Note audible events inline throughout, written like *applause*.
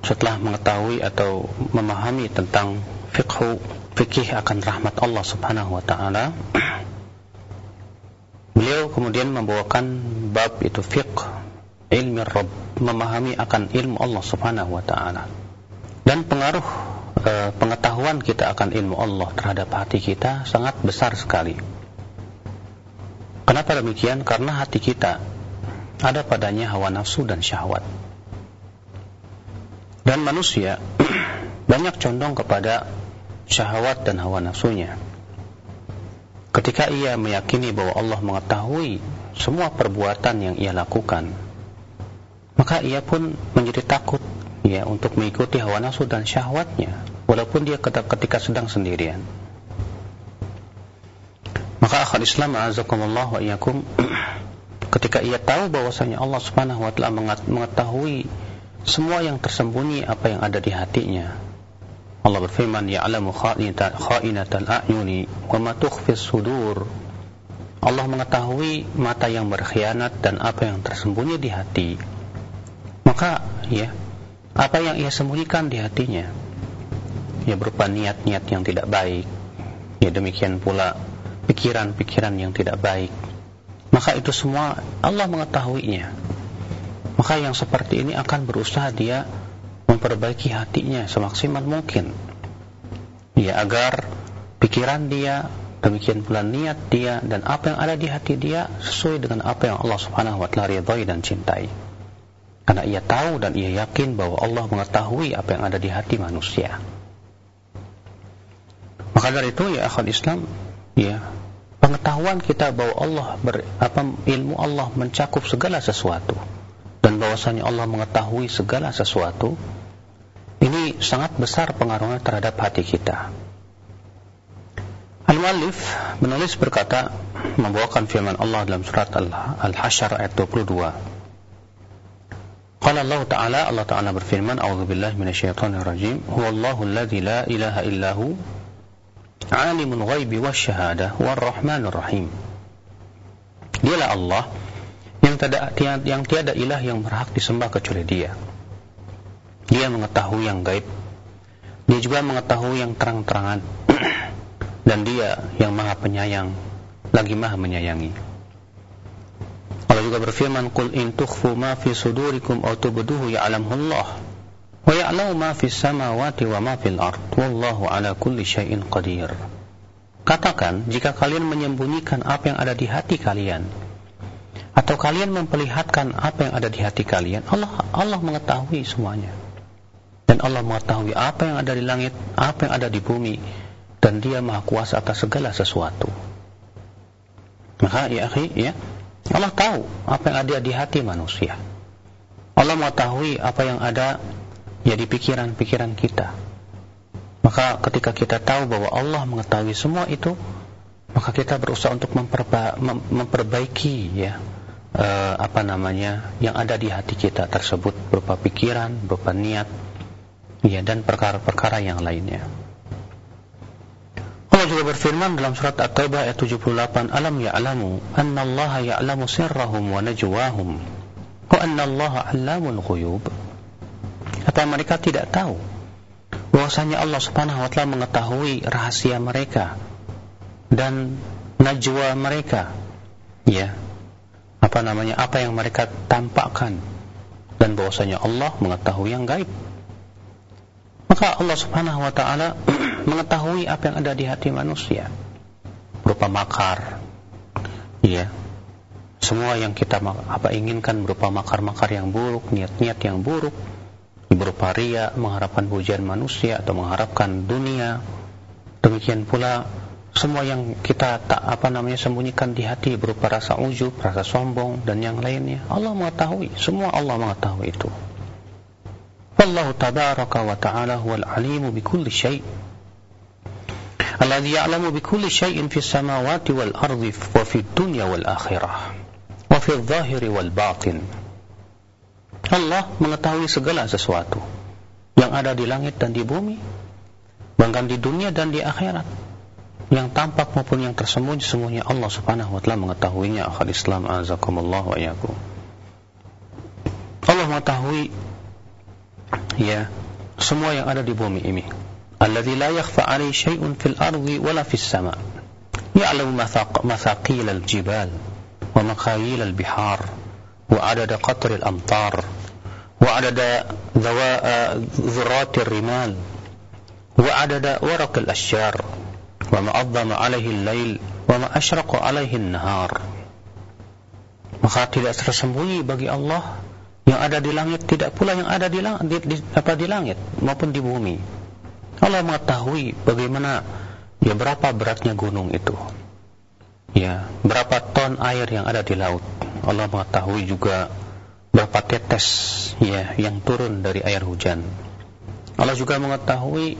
setelah mengetahui atau memahami tentang fiqhu fikih akan rahmat Allah Subhanahu wa taala. Beliau kemudian membawakan bab itu fiqh ilmi Rabb, memahami akan ilmu Allah Subhanahu wa taala. Dan pengaruh e, pengetahuan kita akan ilmu Allah terhadap hati kita sangat besar sekali. Kenapa demikian? Karena hati kita ada padanya hawa nafsu dan syahwat. Dan manusia *clears throat* banyak condong kepada syahwat dan hawa nafsunya. Ketika ia meyakini bahwa Allah mengetahui semua perbuatan yang ia lakukan, maka ia pun menjadi takut ya untuk mengikuti hawa nafsu dan syahwatnya, walaupun dia ketika sedang sendirian. Maka akhir Islam azakumullah wa iyakum *clears throat* ketika ia tahu bahwasanya Allah Subhanahu wa taala mengetahui semua yang tersembunyi apa yang ada di hatinya. Allah berfirman, "Ya'lamu kha'inatal a'yuni wa ma tukhfis sudur." Allah mengetahui mata yang berkhianat dan apa yang tersembunyi di hati. Maka, ya, apa yang ia sembunyikan di hatinya, ya berupa niat-niat yang tidak baik. Ya demikian pula pikiran-pikiran yang tidak baik maka itu semua Allah mengetahuinya. Maka yang seperti ini akan berusaha dia memperbaiki hatinya semaksimal mungkin. Ya agar pikiran dia, demikian pula niat dia dan apa yang ada di hati dia sesuai dengan apa yang Allah Subhanahu wa taala ridhai dan cintai. Karena ia tahu dan ia yakin bahwa Allah mengetahui apa yang ada di hati manusia. Maka dari itu ya akhwat Islam, ya pengetahuan kita bahwa Allah ber, apa ilmu Allah mencakup segala sesuatu dan bahwasanya Allah mengetahui segala sesuatu ini sangat besar pengaruhnya terhadap hati kita. Al-Muallif menulis berkata membawakan firman Allah dalam surat Al-Hasyr ayat 22. Qala Allah Ta'ala Allah Ta'ala berfirman A'udzu billahi minasyaitonir rajim huwallahu alladzi la ilaha illahu alimul ghaibi wasyahadah warrahmanur rahim. Dialah Allah tiada yang tiada ilah yang berhak disembah kecuali Dia. Dia mengetahui yang gaib. Dia juga mengetahui yang terang-terangan. *clears throat* Dan Dia yang Maha Penyayang, lagi Maha Menyayangi. Allah juga berfirman, "Qul in tukhfu ma fi sudurikum aw tubduhu ya'lamhu Allah." Wa ya'lamu ma fis samawati wa ma fil ard. Wallahu ala kulli syai'in qadir. Katakan, jika kalian menyembunyikan apa yang ada di hati kalian atau kalian memperlihatkan apa yang ada di hati kalian, Allah Allah mengetahui semuanya. Dan Allah mengetahui apa yang ada di langit, apa yang ada di bumi dan Dia Maha Kuasa atas segala sesuatu. Maka ya akhi, ya, Allah tahu apa yang ada di hati manusia. Allah mengetahui apa yang ada ya di pikiran-pikiran kita. Maka ketika kita tahu bahwa Allah mengetahui semua itu, maka kita berusaha untuk memperba mem memperbaiki ya uh, apa namanya yang ada di hati kita tersebut berupa pikiran, berupa niat, ya dan perkara-perkara yang lainnya. Allah juga berfirman dalam surat At-Taubah ayat 78, "Alam ya'lamu anna Allah ya'lamu sirrahum wa najwahum wa anna Allah 'allamul ghuyub." Apa mereka tidak tahu bahwasanya Allah Subhanahu wa taala mengetahui rahasia mereka dan najwa mereka. Ya. Apa namanya? Apa yang mereka tampakkan dan bahwasanya Allah mengetahui yang gaib. Maka Allah Subhanahu wa taala *clears throat* mengetahui apa yang ada di hati manusia berupa makar. Ya. Semua yang kita apa inginkan berupa makar-makar yang buruk, niat-niat yang buruk, berupa ria, mengharapkan pujian manusia atau mengharapkan dunia. Demikian pula semua yang kita tak apa namanya sembunyikan di hati berupa rasa ujub, rasa sombong dan yang lainnya. Allah mengetahui, semua Allah mengetahui itu. Wallahu tabaraka wa ta'ala huwal alimu bikulli syai' alladhi ya'lamu bikulli syai'in fis samawati wal ardi wa fid dunya wal akhirah wa fil zahiri wal batin Allah mengetahui segala sesuatu yang ada di langit dan di bumi bahkan di dunia dan di akhirat yang tampak maupun yang tersembunyi semuanya Allah Subhanahu wa taala mengetahuinya. Akhal Islam azakumullah wa iyyakum. Allah mengetahui ya semua yang ada di bumi ini. Alladzi la yakhfa 'alaihi syai'un fil ardi wala fis sama. Ya'lamu ma'thaqil al jibal wa maqayil al bihar wa adada qatr al amtar wa adada dhawa dhurrat al rimal wa adada warak al ashjar وما أظلم عليه الليل وما أشرق عليه النهار maka tidak tersembunyi bagi Allah yang ada di langit tidak pula yang ada di, di, di apa di langit maupun di bumi Allah mengetahui bagaimana ya berapa beratnya gunung itu ya berapa ton air yang ada di laut Allah mengetahui juga berapa tetes ya yang turun dari air hujan Allah juga mengetahui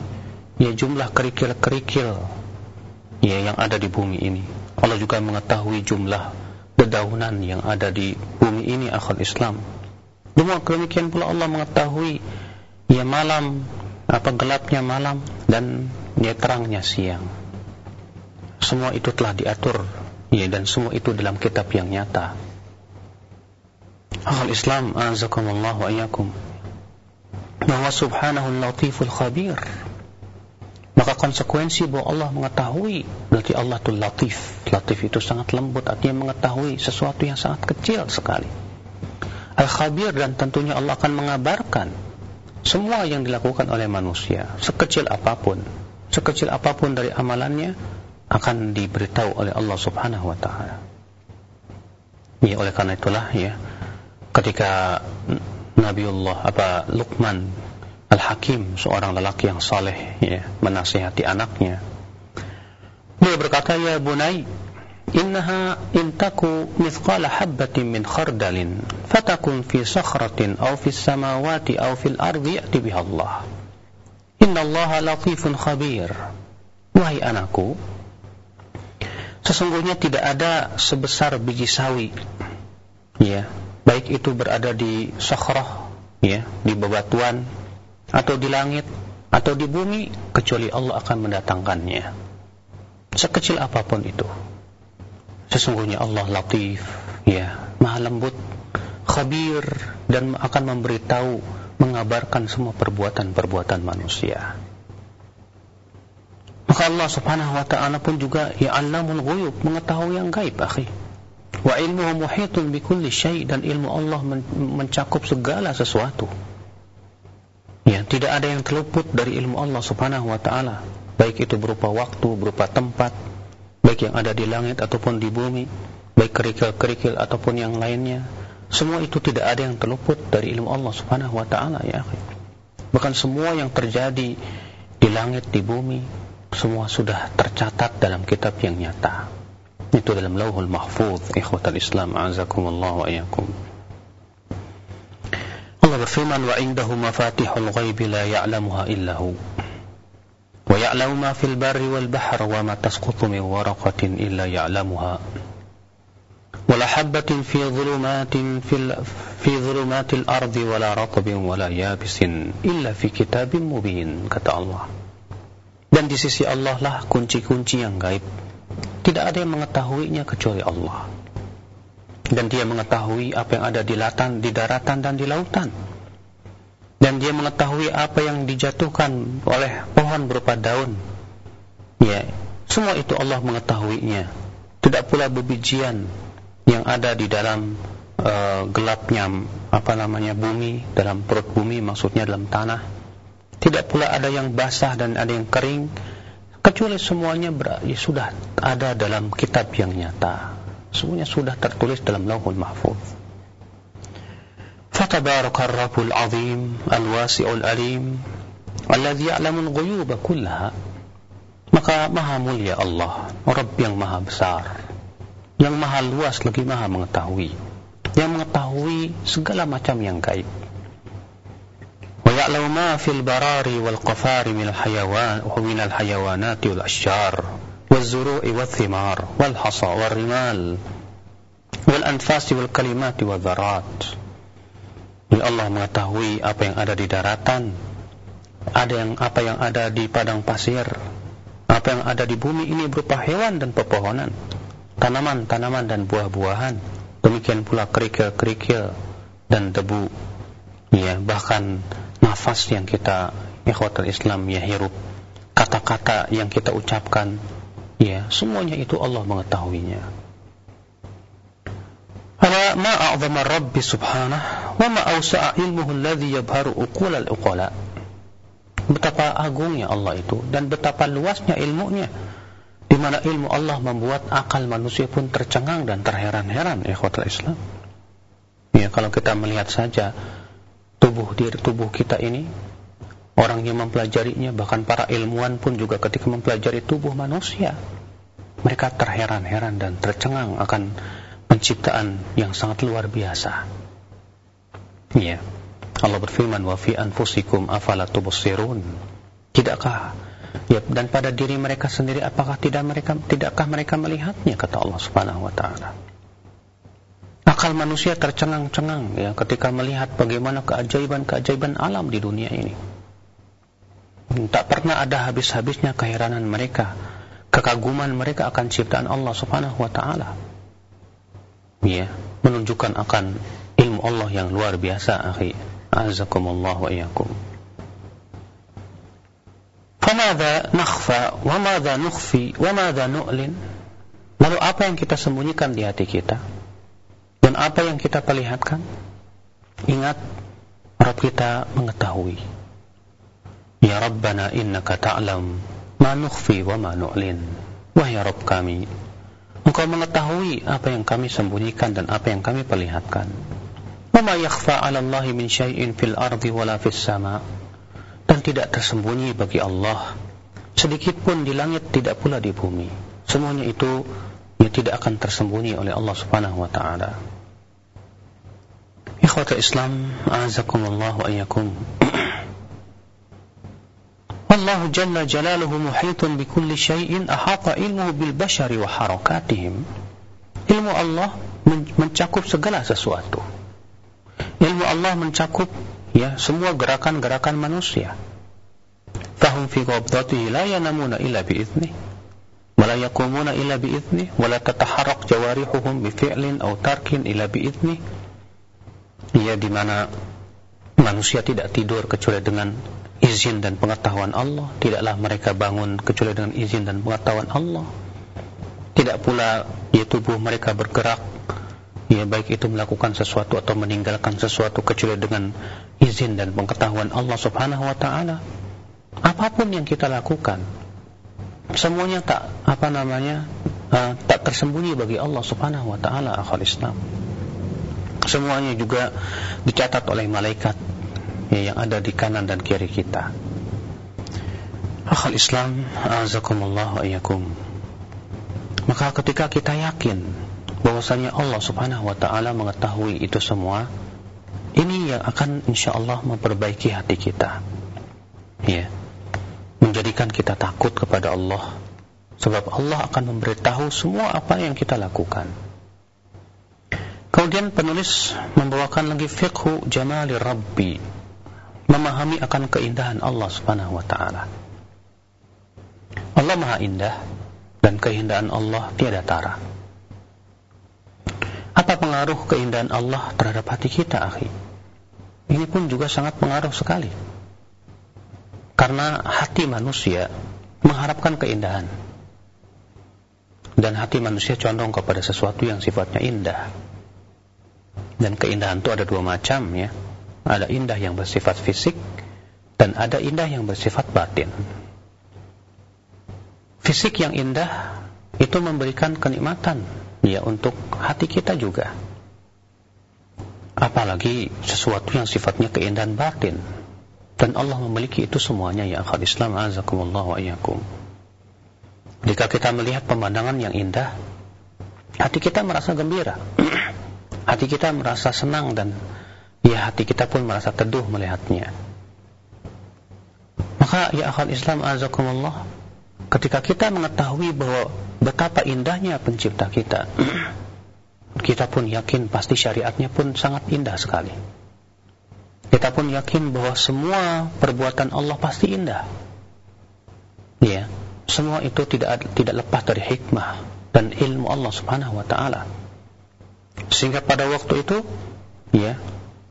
ya jumlah kerikil-kerikil ya yang ada di bumi ini. Allah juga mengetahui jumlah dedaunan yang ada di bumi ini akhir Islam. Demikian pula Allah mengetahui ya malam apa gelapnya malam dan ya terangnya siang. Semua itu telah diatur ya dan semua itu dalam kitab yang nyata. Akhul Islam azakumullah wa iyyakum. Bahwa subhanahu latiful khabir maka konsekuensi bahwa Allah mengetahui berarti Allah itu latif. Latif itu sangat lembut artinya mengetahui sesuatu yang sangat kecil sekali. Al-khabir dan tentunya Allah akan mengabarkan semua yang dilakukan oleh manusia sekecil apa pun. Sekecil apa pun dari amalannya akan diberitahu oleh Allah subhanahu wa ta'ala. Ya oleh karena itulah ya ketika Nabiullah apa Luqman Al-Hakim, seorang lelaki yang saleh ya, menasihati anaknya. Dia berkata, "Ya bunai, innaha intaku mithqala habbatin min khardalin, fatakun fi sakhratin aw fi samawati aw fil ardi ya'ti biha Allah. Inna Allah latifun khabir." Wahai anakku, sesungguhnya tidak ada sebesar biji sawi. Ya, baik itu berada di sakhrah, ya, di bebatuan atau di langit atau di bumi kecuali Allah akan mendatangkannya. Sekecil apa pun itu. Sesungguhnya Allah latif ya maha lembut khabir dan akan memberitahu mengabarkan semua perbuatan-perbuatan manusia. Maka Allah subhanahu wa ta'ala pun juga ya'allamul ghuyub mengetahui yang gaib akhi. Wa ilmuhu muhitun bikulli syai dan ilmu Allah mencakup segala sesuatu Ya, tidak ada yang terluput dari ilmu Allah Subhanahu wa taala, baik itu berupa waktu, berupa tempat, baik yang ada di langit ataupun di bumi, baik kerikil-kerikil ataupun yang lainnya. Semua itu tidak ada yang terluput dari ilmu Allah Subhanahu wa taala ya. Bahkan semua yang terjadi di langit, di bumi, semua sudah tercatat dalam kitab yang nyata. Itu dalam Lauhul Mahfuz, ikhwatal Islam, azakumullah wa iyyakum. Allah berfirman wa indahu mafatihul ghaibi la ya'lamuha illa hu wa ya'lamu ma fil barri wal bahri wa ma tasqutu min waraqatin illa ya'lamuha ولا حبة في ظلمات في في ظلمات الأرض ولا رطب ولا يابس إلا في كتاب مبين kata Allah dan di sisi Allah lah kunci-kunci yang gaib tidak ada yang mengetahuinya kecuali Allah dan dia mengetahui apa yang ada di lautan, di daratan dan di lautan. Dan dia mengetahui apa yang dijatuhkan oleh pohon berupa daun. Ya, semua itu Allah mengetahuinya. Tidak pula bebijian yang ada di dalam uh, gelapnya apa namanya bumi, dalam perut bumi maksudnya dalam tanah. Tidak pula ada yang basah dan ada yang kering kecuali semuanya ya, sudah ada dalam kitab yang nyata Semuanya sudah tertulis dalam lauhul mahfuz. فتبارك الرب العظيم الواسع الأليم الذي يعلم الغيوب كلها maka maha mulia Allah Rabb yang maha besar yang maha luas lagi maha mengetahui yang mengetahui segala macam yang gaib wa ويعلم ما في البرار والقفار من الحيوان ومن الحيوانات والأشجار والزروع والثمار والحصى والرمال والأنفاس والكلمات والذرات Ya Allah mengetahui apa yang ada di daratan, ada yang apa yang ada di padang pasir, apa yang ada di bumi ini berupa hewan dan pepohonan, tanaman-tanaman dan buah-buahan, demikian pula kerikil-kerikil dan debu, ya bahkan nafas yang kita ikhwatul Islam ya hirup, kata-kata yang kita ucapkan, ya semuanya itu Allah mengetahuinya. Ala ma a'zama Rabbi subhanahu wa ma awsa'a ilmuhu alladhi yabharu uqul al-uqala. Betapa agungnya Allah itu dan betapa luasnya ilmunya di mana ilmu Allah membuat akal manusia pun tercengang dan terheran-heran ikhwatul Islam. Ya, kalau kita melihat saja tubuh diri tubuh kita ini orang yang mempelajarinya bahkan para ilmuwan pun juga ketika mempelajari tubuh manusia mereka terheran-heran dan tercengang akan penciptaan yang sangat luar biasa. Ya. Allah berfirman wa fi anfusikum afala tubsirun. Tidakkah ya dan pada diri mereka sendiri apakah tidak mereka tidakkah mereka melihatnya kata Allah Subhanahu wa taala. Akal manusia tercengang-cengang ya ketika melihat bagaimana keajaiban-keajaiban alam di dunia ini. Tak pernah ada habis-habisnya keheranan mereka, kekaguman mereka akan ciptaan Allah Subhanahu wa taala ya menunjukkan akan ilmu Allah yang luar biasa akhi azakumullah wa iyyakum فماذا نخفى وماذا نخفي وماذا نؤلن lalu apa yang kita sembunyikan di hati kita dan apa yang kita perlihatkan ingat Rabb kita mengetahui ya Rabbana innaka ta'lam ma nukhfi wa ma nu'lin wahai Rabb kami Engkau mengetahui apa yang kami sembunyikan dan apa yang kami perlihatkan. Wama yakhfa 'ala Allah min syai'in fil ardi wala fis sama. Dan tidak tersembunyi bagi Allah sedikit pun di langit tidak pula di bumi. Semuanya itu ya tidak akan tersembunyi oleh Allah Subhanahu wa taala. Ikhwata Islam, azakumullah wa iyyakum. والله جل جلاله محيط بكل شيء أحاط علمه بالبشر وحركاتهم ilmu Allah mencakup segala sesuatu ilmu Allah mencakup ya semua gerakan-gerakan manusia fahum fi qabdatihi la yanamuna illa bi'ithnih wa la yaqumuna illa bi'ithnih wa la tataharrak jawarihuhum bi fi'lin aw tarkin illa bi'ithnih ya di mana manusia tidak tidur kecuali dengan izin dan pengetahuan Allah. Tidaklah mereka bangun kecuali dengan izin dan pengetahuan Allah. Tidak pula ya tubuh mereka bergerak. Ya baik itu melakukan sesuatu atau meninggalkan sesuatu kecuali dengan izin dan pengetahuan Allah Subhanahu wa taala. Apa pun yang kita lakukan semuanya tak apa namanya uh, tak tersembunyi bagi Allah Subhanahu wa taala akhal Islam. Semuanya juga dicatat oleh malaikat yang ada di kanan dan kiri kita. Akhal Islam, azakumullah wa iyakum. Maka ketika kita yakin bahwasanya Allah Subhanahu wa taala mengetahui itu semua, ini yang akan insyaallah memperbaiki hati kita. Ya. Menjadikan kita takut kepada Allah sebab Allah akan memberitahu semua apa yang kita lakukan. Kemudian penulis membawakan lagi fiqhu jamali rabbi memahami akan keindahan Allah Subhanahu wa taala. Allah Maha Indah dan keindahan Allah tiada tara. Apa pengaruh keindahan Allah terhadap hati kita, akhi? Ini pun juga sangat pengaruh sekali. Karena hati manusia mengharapkan keindahan. Dan hati manusia condong kepada sesuatu yang sifatnya indah. Dan keindahan itu ada dua macam ya ada indah yang bersifat fisik dan ada indah yang bersifat batin. Fisik yang indah itu memberikan kenikmatan ya untuk hati kita juga. Apalagi sesuatu yang sifatnya keindahan batin. Dan Allah memiliki itu semuanya ya akhal Islam azakumullah wa iyyakum. Jika kita melihat pemandangan yang indah, hati kita merasa gembira. *clears throat* hati kita merasa senang dan ya hati kita pun merasa teduh melihatnya. Maka ya akhal Islam azakumullah, ketika kita mengetahui bahwa betapa indahnya pencipta kita, *clears throat* kita pun yakin pasti syariatnya pun sangat indah sekali. Kita pun yakin bahwa semua perbuatan Allah pasti indah. Ya, semua itu tidak tidak lepas dari hikmah dan ilmu Allah Subhanahu wa taala. Sehingga pada waktu itu, ya,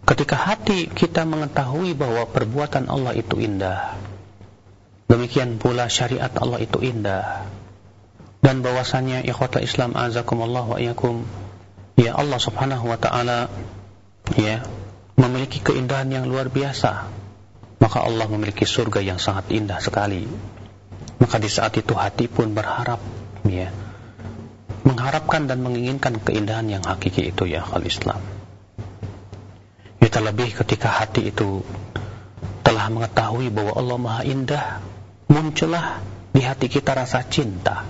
ketika hati kita mengetahui bahwa perbuatan Allah itu indah, demikian pula syariat Allah itu indah. Dan bahwasannya ikhwatul Islam azakumullah wa iyyakum, ya Allah Subhanahu wa taala ya, memiliki keindahan yang luar biasa. Maka Allah memiliki surga yang sangat indah sekali. Maka di saat itu hati pun berharap, ya, mengharapkan dan menginginkan keindahan yang hakiki itu ya al Islam. Ya terlebih ketika hati itu telah mengetahui bahwa Allah Maha Indah, muncullah di hati kita rasa cinta.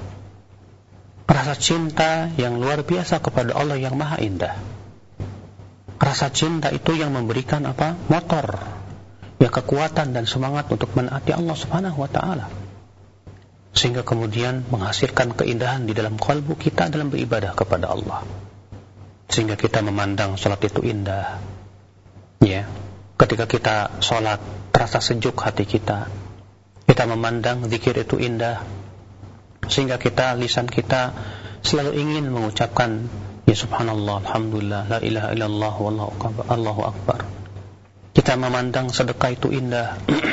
Rasa cinta yang luar biasa kepada Allah yang Maha Indah. Rasa cinta itu yang memberikan apa? Motor. Ya kekuatan dan semangat untuk menaati Allah Subhanahu wa taala sehingga kemudian menghasilkan keindahan di dalam kalbu kita dalam beribadah kepada Allah sehingga kita memandang sholat itu indah ya ketika kita sholat terasa sejuk hati kita kita memandang zikir itu indah sehingga kita lisan kita selalu ingin mengucapkan ya subhanallah alhamdulillah la ilaha illallah wallahu akbar Allahu akbar kita memandang sedekah itu indah *clears throat*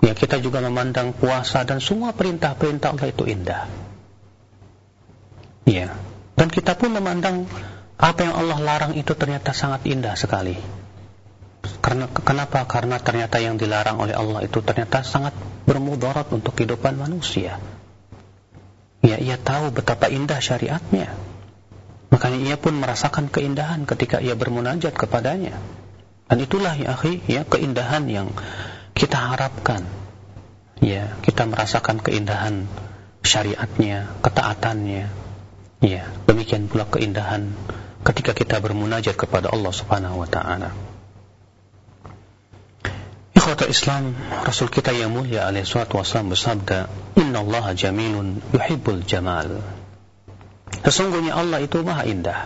Ya, kita juga memandang puasa dan semua perintah-perintah Allah itu indah. Ya. Dan kita pun memandang apa yang Allah larang itu ternyata sangat indah sekali. Karena kenapa? Karena ternyata yang dilarang oleh Allah itu ternyata sangat bermudarat untuk kehidupan manusia. Ya, ia tahu betapa indah syariatnya. Makanya ia pun merasakan keindahan ketika ia bermunajat kepadanya. Dan itulah ya akhi, ya keindahan yang kita harapkan ya kita merasakan keindahan syariatnya ketaatannya ya demikian pula keindahan ketika kita bermunajat kepada Allah Subhanahu wa taala Ikhwata Islam Rasul kita yang mulia alaihi salatu wasallam bersabda Inna Allah jamilun yuhibbul jamal Sesungguhnya Allah itu maha indah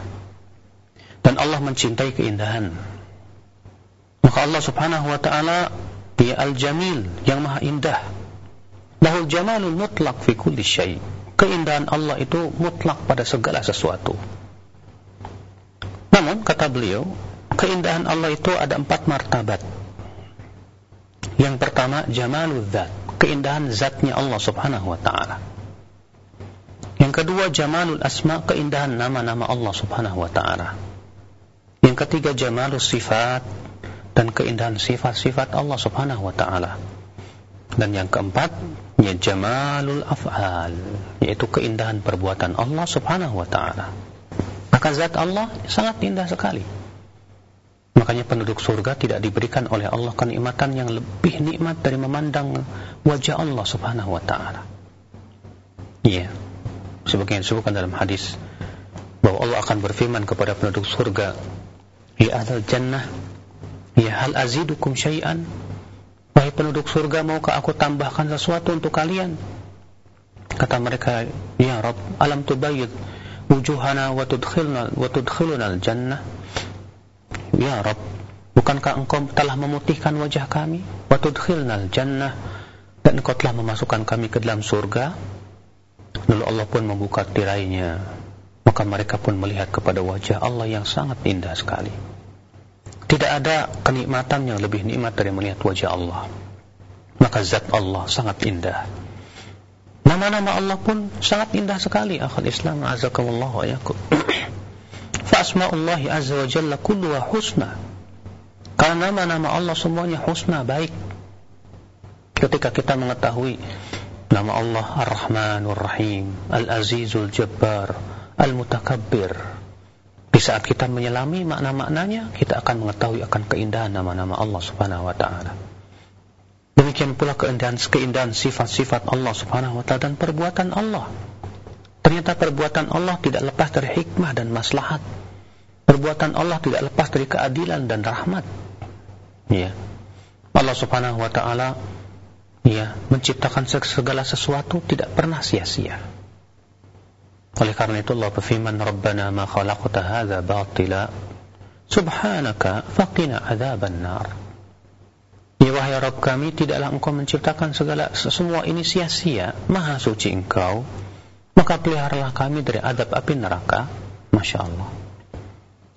dan Allah mencintai keindahan maka Allah Subhanahu wa taala dia Al-Jamil yang maha indah. Lahul jamalul mutlak fi kulli. Keindahan Allah itu mutlak pada segala sesuatu. Namun kata beliau, keindahan Allah itu ada empat martabat. Yang pertama jamalul zat, keindahan zatnya Allah Subhanahu wa taala. Yang kedua jamalul asma, keindahan nama-nama Allah Subhanahu wa taala. Yang ketiga jamalul sifat, dan keindahan sifat-sifat Allah Subhanahu wa taala. Dan yang keempat, ya jamalul af'al, yaitu keindahan perbuatan Allah Subhanahu wa taala. Maka zat Allah sangat indah sekali. Makanya penduduk surga tidak diberikan oleh Allah kenikmatan yang lebih nikmat dari memandang wajah Allah Subhanahu wa taala. Iya. Sebagaimana disebutkan dalam hadis bahwa Allah akan berfirman kepada penduduk surga, "Ya ahlal jannah, Ya hal azidukum syai'an Wahai penduduk surga maukah aku tambahkan sesuatu untuk kalian Kata mereka Ya Rabb alam tubayyid Wujuhana wa tudkhilna wa tudkhiluna al-jannah Ya Rabb Bukankah engkau telah memutihkan wajah kami Wa tudkhilna al-jannah Dan engkau telah memasukkan kami ke dalam surga Lalu Allah pun membuka tirainya Maka mereka pun melihat kepada wajah Allah yang sangat indah sekali tidak ada kenikmatan yang lebih nikmat dari melihat wajah Allah. Maka zat Allah sangat indah. Nama-nama Allah pun sangat indah sekali. Akhul Islam azakumullah wa yakum. Fa asma'ullahi azza wa jalla kulluha husna. Karena nama-nama Allah semuanya husna, baik. Ketika kita mengetahui nama Allah Ar-Rahman Ar-Rahim, Al-Azizul Jabbar, Al-Mutakabbir, di saat kita menyelami makna-maknanya, kita akan mengetahui akan keindahan nama-nama Allah Subhanahu wa taala. Demikian pula keindahan keindahan sifat-sifat Allah Subhanahu wa taala dan perbuatan Allah. Ternyata perbuatan Allah tidak lepas dari hikmah dan maslahat. Perbuatan Allah tidak lepas dari keadilan dan rahmat. Ya. Allah Subhanahu wa taala ya menciptakan segala sesuatu tidak pernah sia-sia. Oleh karena itu Allah berfirman, "Rabbana ma khalaqta hadza batila subhanaka faqina adzaban nar." Ya wahai Rabb kami, tidaklah engkau menciptakan segala semua ini sia-sia. Maha suci engkau. Maka peliharalah kami dari adab api neraka. Masya Allah.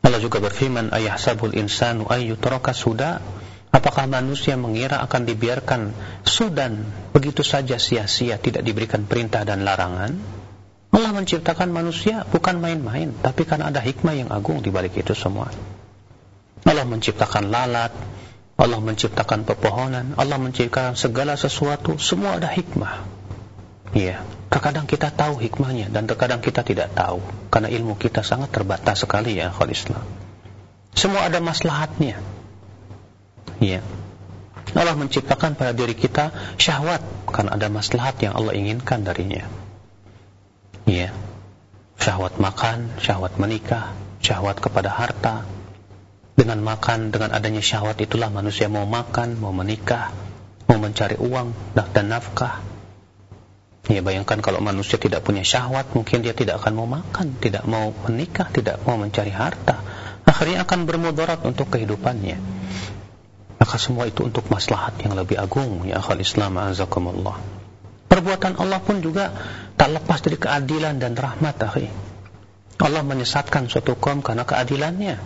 Allah juga berfirman, Ayah sabul insanu ayyutraka sudah Apakah manusia mengira akan dibiarkan sudan begitu saja sia-sia tidak diberikan perintah dan larangan? Allah menciptakan manusia bukan main-main, tapi karena ada hikmah yang agung di balik itu semua. Allah menciptakan lalat, Allah menciptakan pepohonan, Allah menciptakan segala sesuatu, semua ada hikmah. Iya, terkadang kita tahu hikmahnya dan terkadang kita tidak tahu karena ilmu kita sangat terbatas sekali ya Islam. Semua ada maslahatnya. Ya. Allah menciptakan pada diri kita syahwat karena ada maslahat yang Allah inginkan darinya. Ya. Syahwat makan, syahwat menikah, syahwat kepada harta. Dengan makan, dengan adanya syahwat itulah manusia mau makan, mau menikah, mau mencari uang dan nafkah. Ya bayangkan kalau manusia tidak punya syahwat, mungkin dia tidak akan mau makan, tidak mau menikah, tidak mau mencari harta. Akhirnya akan bermudarat untuk kehidupannya. Maka semua itu untuk maslahat yang lebih agung ya akhal Islam azakumullah. Perbuatan Allah pun juga tak lepas dari keadilan dan rahmat akhi. Allah menyesatkan suatu kaum karena keadilannya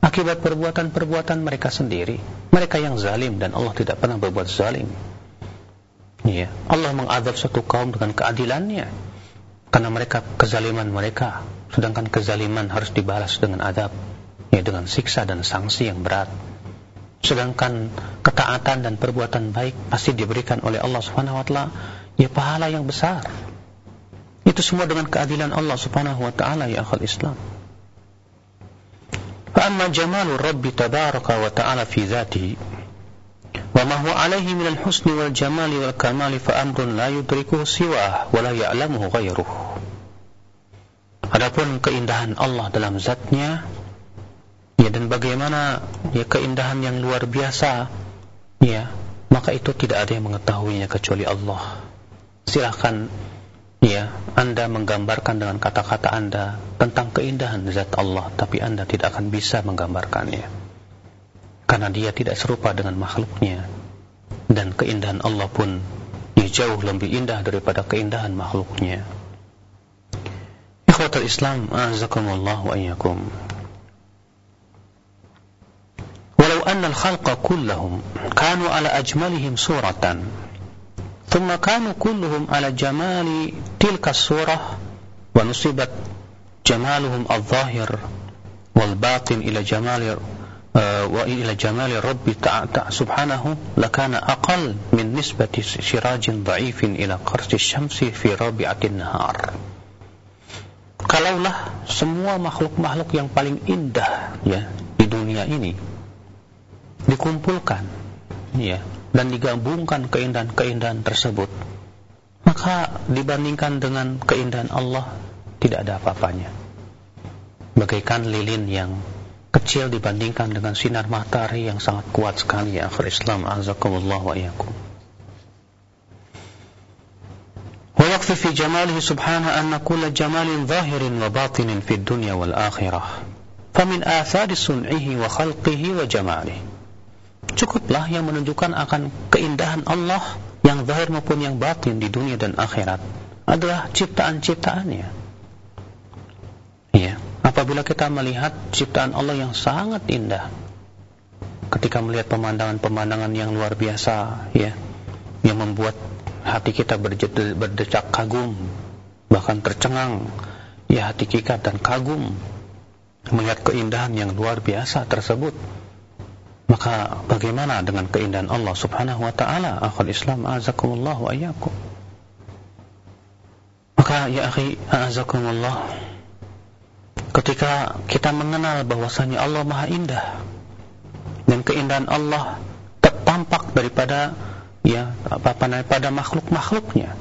akibat perbuatan-perbuatan mereka sendiri. Mereka yang zalim dan Allah tidak pernah berbuat zalim. Ya, Allah mengadab satu kaum dengan keadilannya karena mereka kezaliman mereka, sedangkan kezaliman harus dibalas dengan adab, ya dengan siksa dan sanksi yang berat. Sedangkan ketaatan dan perbuatan baik pasti diberikan oleh Allah Subhanahu wa taala ya pahala yang besar. Itu semua dengan keadilan Allah Subhanahu wa taala ya akhal Islam. Fa amma jamalu Rabbi tabaraka wa ta'ala fi dzatihi وما هو عليه من الحسن والجمال والكمال فأمر لا يدركه سواه ولا يعلمه غيره Adapun keindahan Allah dalam zatnya ya dan bagaimana ya keindahan yang luar biasa ya maka itu tidak ada yang mengetahuinya kecuali Allah silahkan ya anda menggambarkan dengan kata-kata anda tentang keindahan zat Allah tapi anda tidak akan bisa menggambarkannya karena dia tidak serupa dengan makhluknya dan keindahan Allah pun ya, jauh lebih indah daripada keindahan makhluknya ikhwatul Islam azakumullah wa iyyakum ولو أن الخلق كلهم كانوا على أجملهم صورة ثم كانوا كلهم على جمال تلك الصورة ونصبت جمالهم الظاهر والباطن إلى جمال Eh, wa ila jamali rabbi ta'ata subhanahu lakana aqal min nisbati sirajin dha'ifin ila qarsi syamsi fi rabi'atin nahar. Kalaulah semua makhluk-makhluk yang paling indah ya di dunia ini dikumpulkan ya dan digabungkan keindahan-keindahan tersebut maka dibandingkan dengan keindahan Allah tidak ada apa-apanya. Bagaikan lilin yang kecil dibandingkan dengan sinar matahari yang sangat kuat sekali ya. Akhir Islam azakumullah wa iyakum wa yakfi fi jamalihi subhanahu anna kulla jamalin zahirin wa batinin fi dunya wal akhirah. Famin athari sun'ihi wa khalqihi wa jamalihi. Cukuplah yang menunjukkan akan keindahan Allah yang zahir maupun yang batin di dunia dan akhirat. Adalah ciptaan-ciptaannya. Ya yeah apabila kita melihat ciptaan Allah yang sangat indah, ketika melihat pemandangan-pemandangan yang luar biasa, ya, yang membuat hati kita berdecak kagum, bahkan tercengang, ya hati kita dan kagum melihat keindahan yang luar biasa tersebut maka bagaimana dengan keindahan Allah Subhanahu wa taala? Akhul Islam azakumullah wa iyyakum. Maka ya akhi azakumullah ketika kita mengenal bahwasanya Allah Maha Indah dan keindahan Allah tertampak daripada ya apa pada makhluk-makhluknya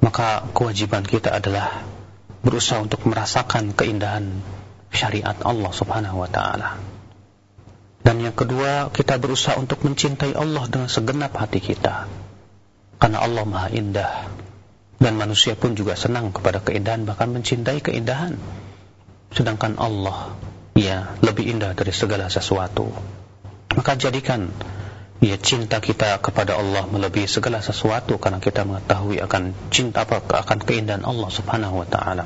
maka kewajiban kita adalah berusaha untuk merasakan keindahan syariat Allah Subhanahu wa taala dan yang kedua, kita berusaha untuk mencintai Allah dengan segenap hati kita. Karena Allah maha indah. Dan manusia pun juga senang kepada keindahan, bahkan mencintai keindahan. Sedangkan Allah, ya, lebih indah dari segala sesuatu. Maka jadikan ya cinta kita kepada Allah melebihi segala sesuatu karena kita mengetahui akan cinta apa akan keindahan Allah Subhanahu wa taala.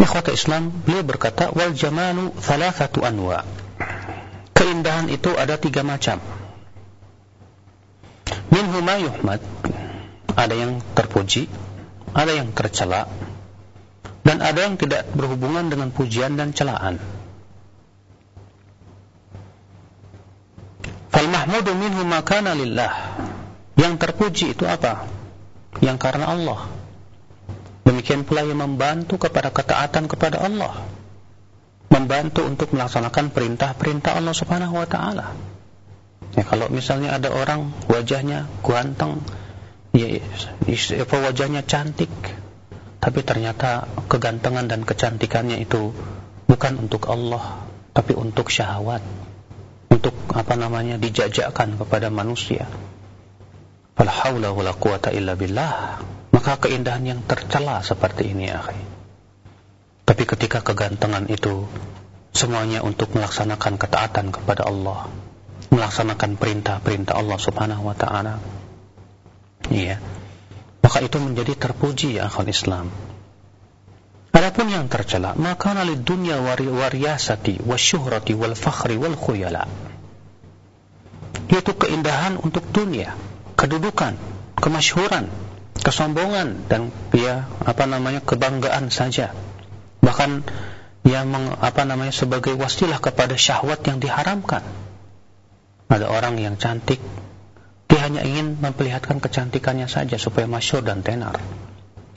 Ikhwata Islam, beliau berkata wal jamalu thalathatu anwa. Keindahan itu ada tiga macam. Minhu. Ada yang terpuji, ada yang tercela, dan ada yang tidak berhubungan dengan pujian dan celaan. Fal mahmudu minhu makana lillah. Yang terpuji itu apa? Yang karena Allah. Demikian pula yang membantu kepada ketaatan kepada Allah. Membantu untuk melaksanakan perintah-perintah Allah Subhanahu wa taala. Ya, kalau misalnya ada orang wajahnya ganteng, ya, apa wajahnya cantik, tapi ternyata kegantengan dan kecantikannya itu bukan untuk Allah, tapi untuk syahwat untuk apa namanya dijajakan kepada manusia. Haula wala quwata illa billah. Maka keindahan yang tercela seperti ini, akhi. Tapi ketika kegantengan itu semuanya untuk melaksanakan ketaatan kepada Allah, melaksanakan perintah-perintah Allah Subhanahu wa taala. Iya. Maka itu menjadi terpuji ya Islam. Adapun yang tercela, maka lid dunya wariyasati wasyuhrati wal fakhri wal khuyala yaitu keindahan untuk dunia, kedudukan, kemasyhuran, kesombongan dan ya apa namanya kebanggaan saja. Bahkan yang meng, apa namanya sebagai wasilah kepada syahwat yang diharamkan. Ada orang yang cantik, hanya ingin memperlihatkan kecantikannya saja supaya masyhur dan tenar,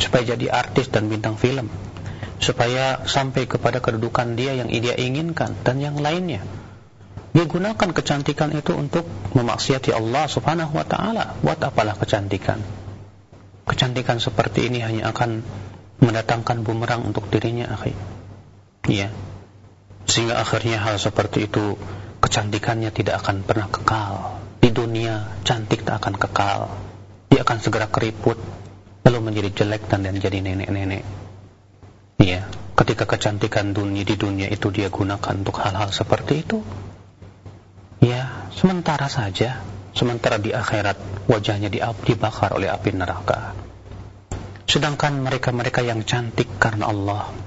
supaya jadi artis dan bintang film, supaya sampai kepada kedudukan dia yang dia inginkan dan yang lainnya dia gunakan kecantikan itu untuk memaksiati Allah Subhanahu wa taala. Buat apalah kecantikan? Kecantikan seperti ini hanya akan mendatangkan bumerang untuk dirinya, akhi. Iya. Sehingga akhirnya hal seperti itu kecantikannya tidak akan pernah kekal. Di dunia cantik tak akan kekal. Dia akan segera keriput lalu menjadi jelek dan menjadi nenek-nenek. Iya, ketika kecantikan dunia di dunia itu dia gunakan untuk hal-hal seperti itu, ya sementara saja sementara di akhirat wajahnya dibakar oleh api neraka sedangkan mereka-mereka yang cantik karena Allah ya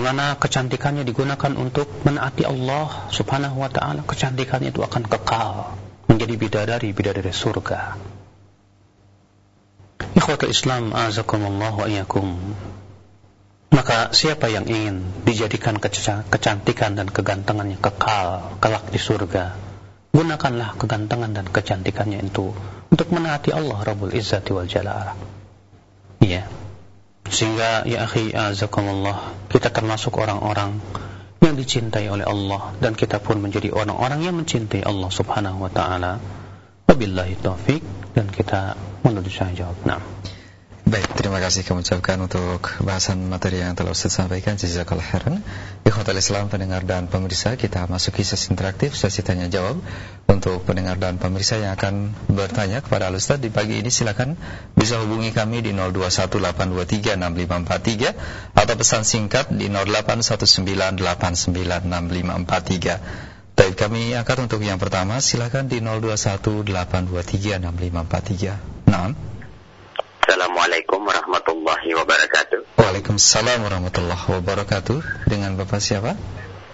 di mana kecantikannya digunakan untuk menaati Allah Subhanahu wa taala kecantikannya itu akan kekal menjadi bidadari bidadari surga Ikhwatul Islam azakumullah wa iyyakum maka siapa yang ingin dijadikan kecantikan dan kegantengannya kekal, kelak di surga, gunakanlah kegantengan dan kecantikannya itu untuk menaati Allah Rabbul Izzati wal. Iya. Sehingga ya akhi azakumullah, kita termasuk orang-orang yang dicintai oleh Allah dan kita pun menjadi orang-orang yang mencintai Allah Subhanahu wa taala. Wabillahi taufik dan kita menuju saja jawab. Nah. Baik, terima kasih kami ucapkan untuk bahasan materi yang telah Ustaz sampaikan. Jazakallah khairan. Ikhwatal Islam, pendengar dan pemirsa, kita masuki sesi interaktif, sesi tanya jawab. Untuk pendengar dan pemirsa yang akan bertanya kepada Ustaz di pagi ini, silakan bisa hubungi kami di 0218236543 atau pesan singkat di 0819896543. Tapi kami angkat untuk yang pertama, silakan di 0218236543. Nah. Assalamualaikum warahmatullahi wabarakatuh. Waalaikumsalam warahmatullahi wabarakatuh. Dengan Bapak siapa?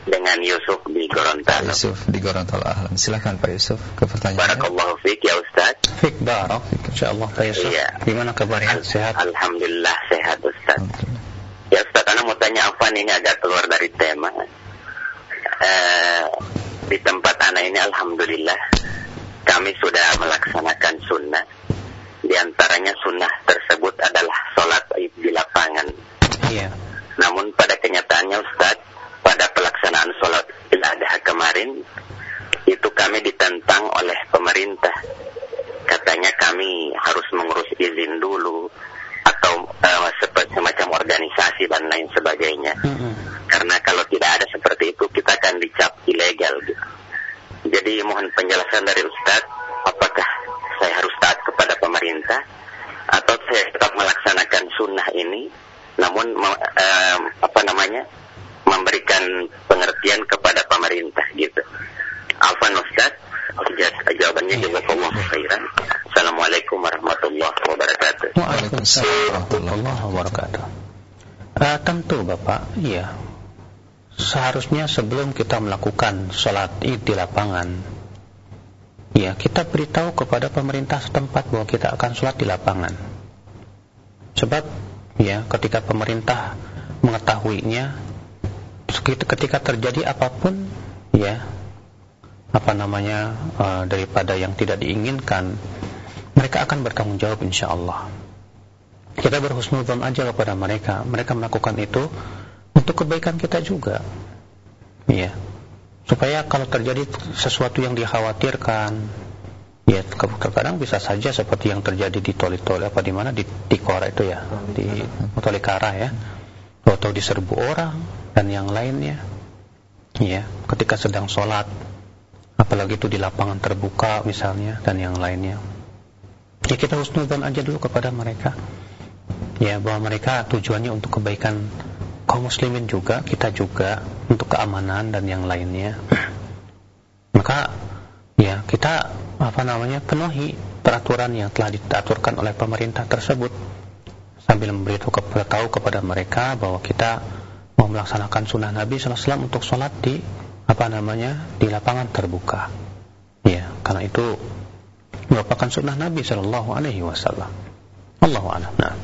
Dengan Yusuf di Gorontalo. Yusuf di Gorontalo. Ahlan. Silakan Pak Yusuf ke pertanyaan. Barakallahu fiik ya Ustaz. Fik barak. Insyaallah Pak Yusuf. Iya. Gimana kabarnya? Sehat? Alhamdulillah sehat Ustaz. Ya Ustaz, karena mau tanya apa ini agak keluar dari tema. Uh, di tempat anak ini Alhamdulillah kami sudah melaksanakan sunnah di antaranya sunnah tersebut adalah sholat di lapangan. Iya. Namun pada kenyataannya Ustaz, pada pelaksanaan sholat Idul Adha kemarin, itu kami ditentang oleh pemerintah. Katanya kami harus mengurus izin dulu atau uh, semacam organisasi dan lain sebagainya. Mm -hmm. Karena kalau tidak ada seperti itu kita akan dicap ilegal gitu. Jadi Jadi mohon penjelasan dari Ustadz, pemerintah atau saya tetap melaksanakan sunnah ini, namun uh, apa namanya memberikan pengertian kepada pemerintah gitu. Alfan Ustadz, jawabannya juga Allah khairan. Assalamualaikum warahmatullahi wabarakatuh. Waalaikumsalam warahmatullahi wabarakatuh. Uh, tentu Bapak, iya. Seharusnya sebelum kita melakukan sholat id di lapangan, ya kita beritahu kepada pemerintah setempat bahwa kita akan sholat di lapangan. Sebab, ya ketika pemerintah mengetahuinya, ketika terjadi apa pun, ya apa namanya uh, daripada yang tidak diinginkan, mereka akan bertanggung jawab insya Allah. Kita berhusnuzon aja kepada mereka. Mereka melakukan itu untuk kebaikan kita juga. Iya. Supaya kalau terjadi sesuatu yang dikhawatirkan, ya terkadang bisa saja seperti yang terjadi di Toli-Toli apa di mana di Tikora itu ya, di Tolikara ya. Atau diserbu orang dan yang lainnya. Ya, ketika sedang sholat, apalagi itu di lapangan terbuka misalnya dan yang lainnya ya kita husnudzon aja dulu kepada mereka ya bahwa mereka tujuannya untuk kebaikan kaum muslimin juga kita juga untuk keamanan dan yang lainnya maka ya kita apa namanya penuhi peraturan yang telah diaturkan oleh pemerintah tersebut sambil memberitahu kepada tahu kepada mereka bahwa kita mau melaksanakan sunnah Nabi SAW untuk sholat di apa namanya di lapangan terbuka ya karena itu merupakan sunnah Nabi Shallallahu Alaihi Wasallam. Allahu a'lam. Nah.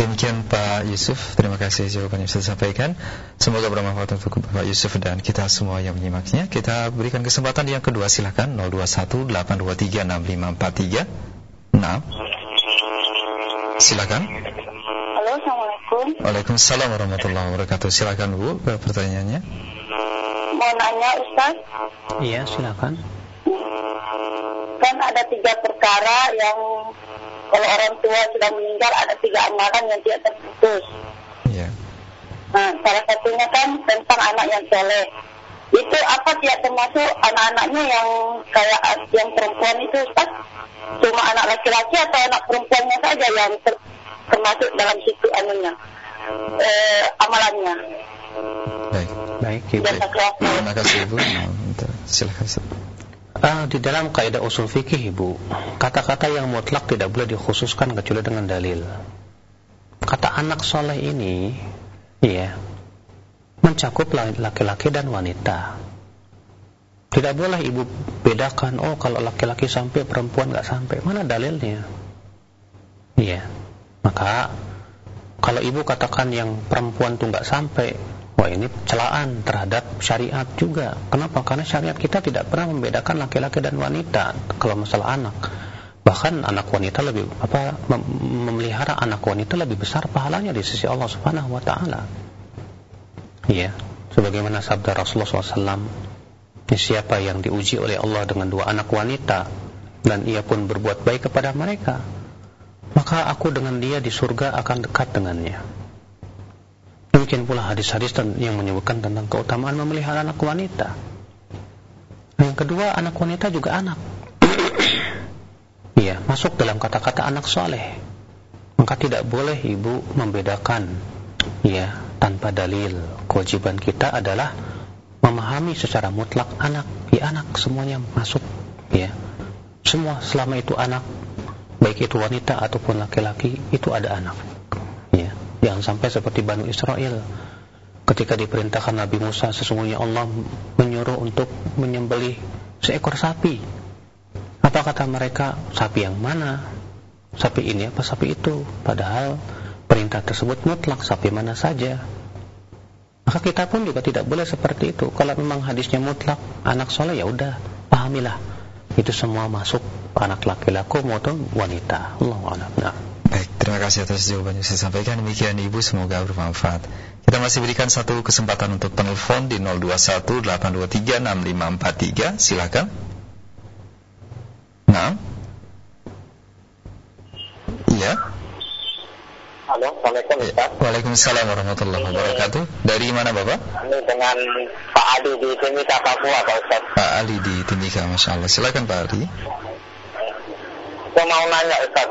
Demikian Pak Yusuf. Terima kasih jawaban yang sudah sampaikan. Semoga bermanfaat untuk Pak Yusuf dan kita semua yang menyimaknya. Kita berikan kesempatan yang kedua silakan 021 823 6543. Nah. Silakan. Halo, Assalamualaikum. Waalaikumsalam warahmatullahi wabarakatuh. Silakan Bu, pertanyaannya. Mau nanya Ustaz? Iya, silakan kan ada tiga perkara yang kalau orang tua sudah meninggal ada tiga amalan yang tidak terputus. Iya. Nah, salah satunya kan tentang anak yang soleh. Itu apa tidak termasuk anak-anaknya yang kayak yang perempuan itu Ustaz? Cuma anak laki-laki atau anak perempuannya saja yang ter termasuk dalam situ anunya eh, amalannya. Baik, baik, Ibu. Terima kasih Ibu. Silakan. Uh, di dalam kaidah usul fikih Ibu, kata-kata yang mutlak tidak boleh dikhususkan kecuali dengan dalil. Kata anak soleh ini, ya, mencakup laki-laki dan wanita. Tidak boleh ibu bedakan, oh kalau laki-laki sampai perempuan nggak sampai. Mana dalilnya? Iya. Maka kalau ibu katakan yang perempuan tuh nggak sampai, Wah ini celaan terhadap syariat juga. Kenapa? Karena syariat kita tidak pernah membedakan laki-laki dan wanita kalau masalah anak. Bahkan anak wanita lebih apa memelihara anak wanita lebih besar pahalanya di sisi Allah Subhanahu wa taala. Iya, sebagaimana sabda Rasulullah SAW, siapa yang diuji oleh Allah dengan dua anak wanita dan ia pun berbuat baik kepada mereka, maka aku dengan dia di surga akan dekat dengannya. Demikian pula hadis-hadis yang menyebutkan tentang keutamaan memelihara anak wanita. Yang kedua, anak wanita juga anak. Iya, masuk dalam kata-kata anak soleh. Maka tidak boleh ibu membedakan, ya, tanpa dalil. Kewajiban kita adalah memahami secara mutlak anak. Ya, anak semuanya masuk, ya. Semua selama itu anak, baik itu wanita ataupun laki-laki, itu ada anak. Jangan sampai seperti Banu Israel ketika diperintahkan Nabi Musa sesungguhnya Allah menyuruh untuk menyembelih seekor sapi. Apa kata mereka? Sapi yang mana? Sapi ini apa sapi itu? Padahal perintah tersebut mutlak sapi mana saja. Maka kita pun juga tidak boleh seperti itu. Kalau memang hadisnya mutlak, anak soleh ya udah, pahamilah. Itu semua masuk anak laki-laki maupun wanita. Allah Nah. Terima kasih atas jawaban yang saya sampaikan. Demikian Ibu, semoga bermanfaat. Kita masih berikan satu kesempatan untuk penelpon di 0218236543. Silakan. Nah. Iya. Halo, Assalamualaikum Ustaz. Waalaikumsalam warahmatullahi wabarakatuh. Dari mana Bapak? Ini dengan Pak Ali di Timika, Papua, Pak Ustaz. Pak Ali di Timika, Masya Allah. Silakan Pak Ali. Saya mau nanya Ustaz,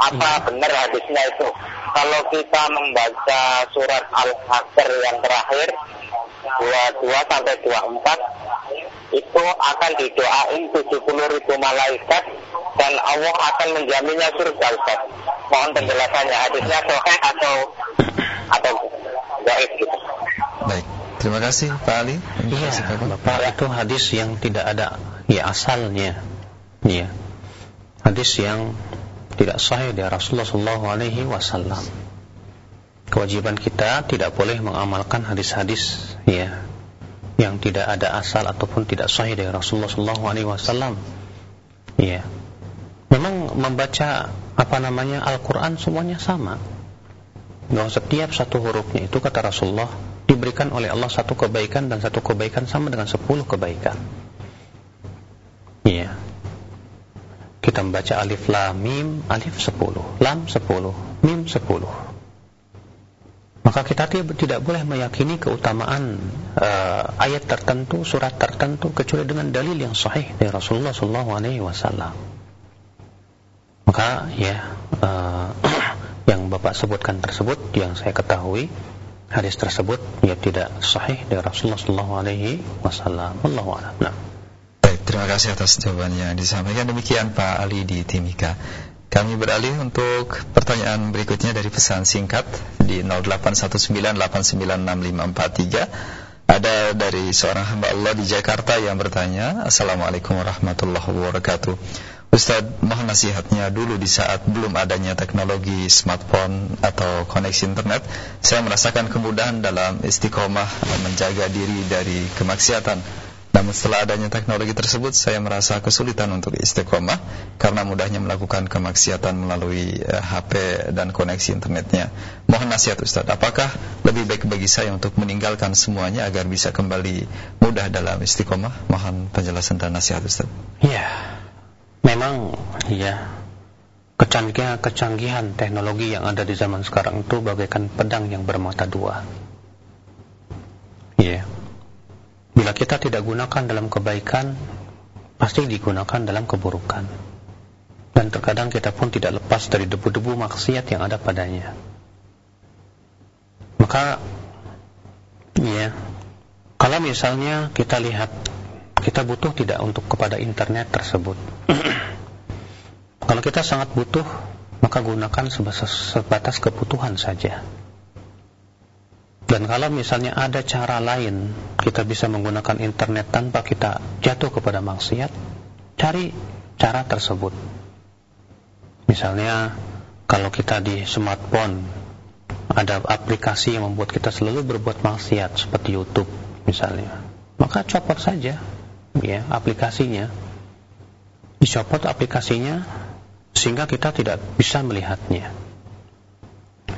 apa benar hadisnya itu? Kalau kita membaca surat Al-Hasr yang terakhir, 22 sampai 24, itu akan didoain 70 ribu malaikat dan Allah akan menjaminnya surga Ustaz. Mohon penjelasannya, hadisnya sahih atau atau gaib gitu. Baik. Terima kasih Pak Ali. Terima Iya, kasih, Bapak. Bapak itu hadis yang tidak ada ya asalnya. Iya. Hadis yang tidak sahih dari Rasulullah Shallallahu alaihi wasallam. Kewajiban kita tidak boleh mengamalkan hadis-hadis ya yang tidak ada asal ataupun tidak sahih dari Rasulullah Shallallahu alaihi wasallam. Iya. Memang membaca apa namanya Al-Qur'an semuanya sama. Bahwa setiap satu hurufnya itu kata Rasulullah diberikan oleh Allah satu kebaikan dan satu kebaikan sama dengan sepuluh kebaikan. Iya. Kita membaca alif lam mim, alif sepuluh, lam sepuluh, mim sepuluh. Maka kita ti- tidak boleh meyakini keutamaan eh, ayat tertentu, surat tertentu kecuali dengan dalil yang sahih dari Rasulullah Sallallahu Alaihi Wasallam. Maka ya eh, *clears throat* yang bapak sebutkan tersebut yang saya ketahui hadis tersebut ya tidak sahih dari Rasulullah Sallallahu Alaihi Wasallam. Allahu a'lam. Nah. Terima kasih atas jawabannya disampaikan. Demikian Pak Ali di Timika. Kami beralih untuk pertanyaan berikutnya dari pesan singkat di 0819896543. Ada dari seorang hamba Allah di Jakarta yang bertanya, Assalamualaikum warahmatullahi wabarakatuh. Ustadz, mohon nasihatnya dulu di saat belum adanya teknologi smartphone atau koneksi internet, saya merasakan kemudahan dalam istiqomah menjaga diri dari kemaksiatan. Namun setelah adanya teknologi tersebut saya merasa kesulitan untuk istiqomah karena mudahnya melakukan kemaksiatan melalui eh, HP dan koneksi internetnya. Mohon nasihat Ustaz, apakah lebih baik bagi saya untuk meninggalkan semuanya agar bisa kembali mudah dalam istiqomah? Mohon penjelasan dan nasihat Ustaz. Ya, memang ya kecanggihan kecanggihan teknologi yang ada di zaman sekarang itu bagaikan pedang yang bermata dua. Ya. Bila kita tidak gunakan dalam kebaikan, pasti digunakan dalam keburukan. Dan terkadang kita pun tidak lepas dari debu-debu maksiat yang ada padanya. Maka ya, kalau misalnya kita lihat kita butuh tidak untuk kepada internet tersebut. Kalau kita sangat butuh, maka gunakan sebatas, kebutuhan saja. Dan kalau misalnya ada cara lain kita bisa menggunakan internet tanpa kita jatuh kepada maksiat, cari cara tersebut. Misalnya kalau kita di smartphone ada aplikasi yang membuat kita selalu berbuat maksiat seperti YouTube misalnya, maka copot saja ya aplikasinya. Dicopot aplikasinya sehingga kita tidak bisa melihatnya.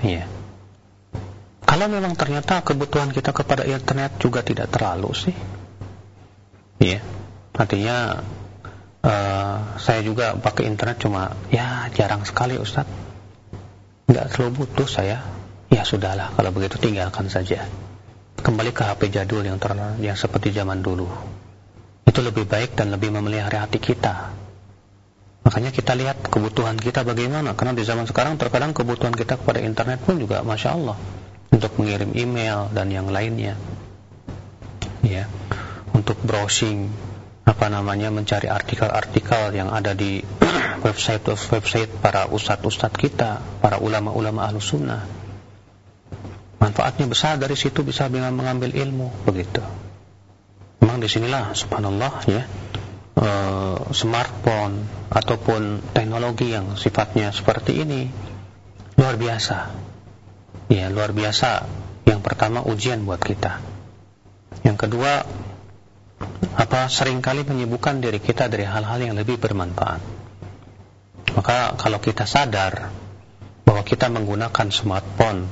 Ya. Kalau memang ternyata kebutuhan kita kepada internet juga tidak terlalu sih, ya, artinya uh, saya juga pakai internet cuma ya jarang sekali Ustaz, nggak terlalu butuh saya, ya sudahlah. Kalau begitu tinggalkan saja, kembali ke HP jadul yang ter yang seperti zaman dulu, itu lebih baik dan lebih memelihara hati kita. Makanya kita lihat kebutuhan kita bagaimana, karena di zaman sekarang terkadang kebutuhan kita kepada internet pun juga masya Allah untuk mengirim email dan yang lainnya. Ya untuk browsing apa namanya mencari artikel-artikel yang ada di *clears throat* website-website para ustadz-ustadz kita para ulama-ulama ahlu sunnah manfaatnya besar dari situ bisa mengambil ilmu begitu. Memang di sinilah subhanallah ya e, smartphone ataupun teknologi yang sifatnya seperti ini luar biasa Ya, luar biasa. Yang pertama ujian buat kita. Yang kedua, apa sering kali menyibukkan diri kita dari hal-hal yang lebih bermanfaat. Maka kalau kita sadar bahwa kita menggunakan smartphone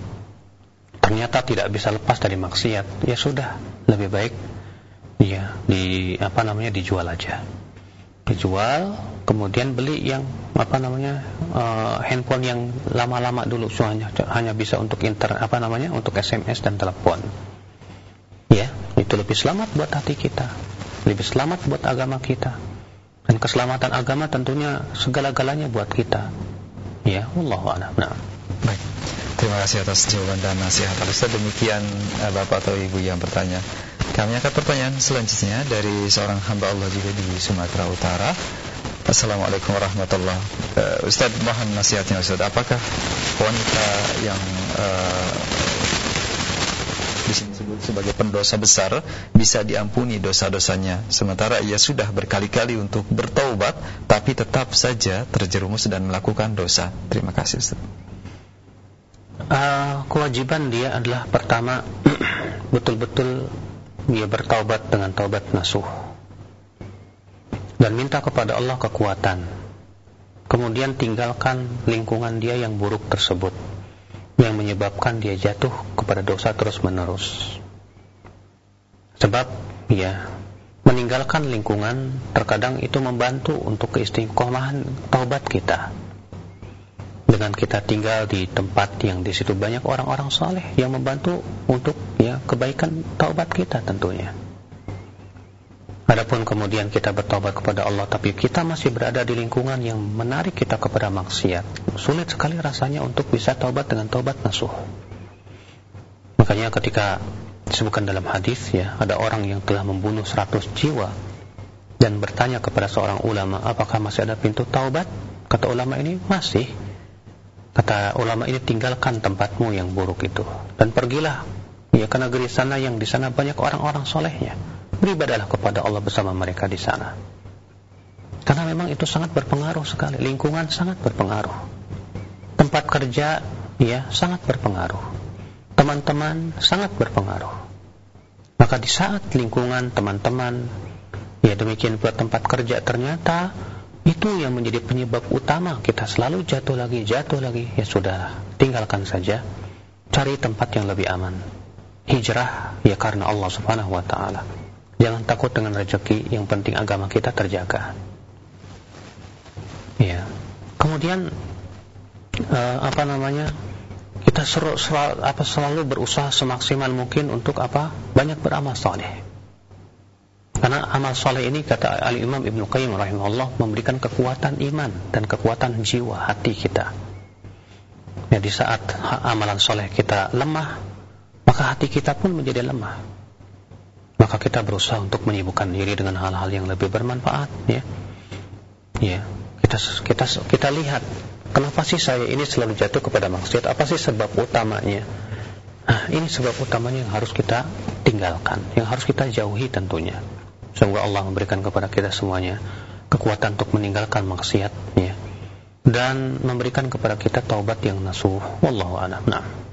ternyata tidak bisa lepas dari maksiat, ya sudah, lebih baik ya di apa namanya dijual aja. Dijual, kemudian beli yang apa namanya uh, handphone yang lama-lama dulu. Hanya hanya bisa untuk inter apa namanya untuk SMS dan telepon. Ya itu lebih selamat buat hati kita. Lebih selamat buat agama kita. Dan keselamatan agama tentunya segala-galanya buat kita. Ya Allah nah. Baik. Terima kasih atas jawaban dan nasihat. Ustaz demikian uh, Bapak atau Ibu yang bertanya. Kami akan pertanyaan selanjutnya dari seorang hamba Allah juga di Sumatera Utara Assalamualaikum warahmatullahi wabarakatuh. Uh, Ustaz mohon nasihatnya Ustaz. Apakah wanita yang uh, sini disebut sebagai pendosa besar bisa diampuni dosa-dosanya sementara ia sudah berkali-kali untuk bertaubat tapi tetap saja terjerumus dan melakukan dosa. Terima kasih Ustaz. Uh, kewajiban dia adalah pertama *clears throat* betul-betul dia bertaubat dengan taubat nasuh dan minta kepada Allah kekuatan. Kemudian tinggalkan lingkungan dia yang buruk tersebut yang menyebabkan dia jatuh kepada dosa terus-menerus. Sebab ya meninggalkan lingkungan terkadang itu membantu untuk keistiqomahan taubat kita. Dengan kita tinggal di tempat yang di situ banyak orang-orang saleh yang membantu untuk ya kebaikan taubat kita tentunya. Adapun kemudian kita bertobat kepada Allah tapi kita masih berada di lingkungan yang menarik kita kepada maksiat. Sulit sekali rasanya untuk bisa taubat dengan taubat nasuh. Makanya ketika disebutkan dalam hadis ya, ada orang yang telah membunuh 100 jiwa dan bertanya kepada seorang ulama, apakah masih ada pintu taubat? Kata ulama ini, masih. Kata ulama ini, tinggalkan tempatmu yang buruk itu dan pergilah ya ke negeri sana yang di sana banyak orang-orang solehnya beribadalah kepada Allah bersama mereka di sana. Karena memang itu sangat berpengaruh sekali, lingkungan sangat berpengaruh. Tempat kerja ya sangat berpengaruh. Teman-teman sangat berpengaruh. Maka di saat lingkungan teman-teman ya demikian pula tempat kerja ternyata itu yang menjadi penyebab utama kita selalu jatuh lagi, jatuh lagi. Ya sudah, tinggalkan saja. Cari tempat yang lebih aman. Hijrah ya karena Allah Subhanahu wa taala. Jangan takut dengan rezeki, yang penting agama kita terjaga. Ya. Kemudian uh, apa namanya? Kita seru, selalu, apa selalu berusaha semaksimal mungkin untuk apa? Banyak beramal saleh. Karena amal saleh ini kata Al Imam Ibnu Qayyim rahimahullah memberikan kekuatan iman dan kekuatan jiwa hati kita. Ya di saat amalan soleh kita lemah, maka hati kita pun menjadi lemah maka kita berusaha untuk menyibukkan diri dengan hal-hal yang lebih bermanfaat ya. Ya kita kita kita lihat kenapa sih saya ini selalu jatuh kepada maksiat? Apa sih sebab utamanya? Nah ini sebab utamanya yang harus kita tinggalkan yang harus kita jauhi tentunya. Semoga Allah memberikan kepada kita semuanya kekuatan untuk meninggalkan maksiat ya dan memberikan kepada kita taubat yang nasuh. Wallahu a'lam. Nah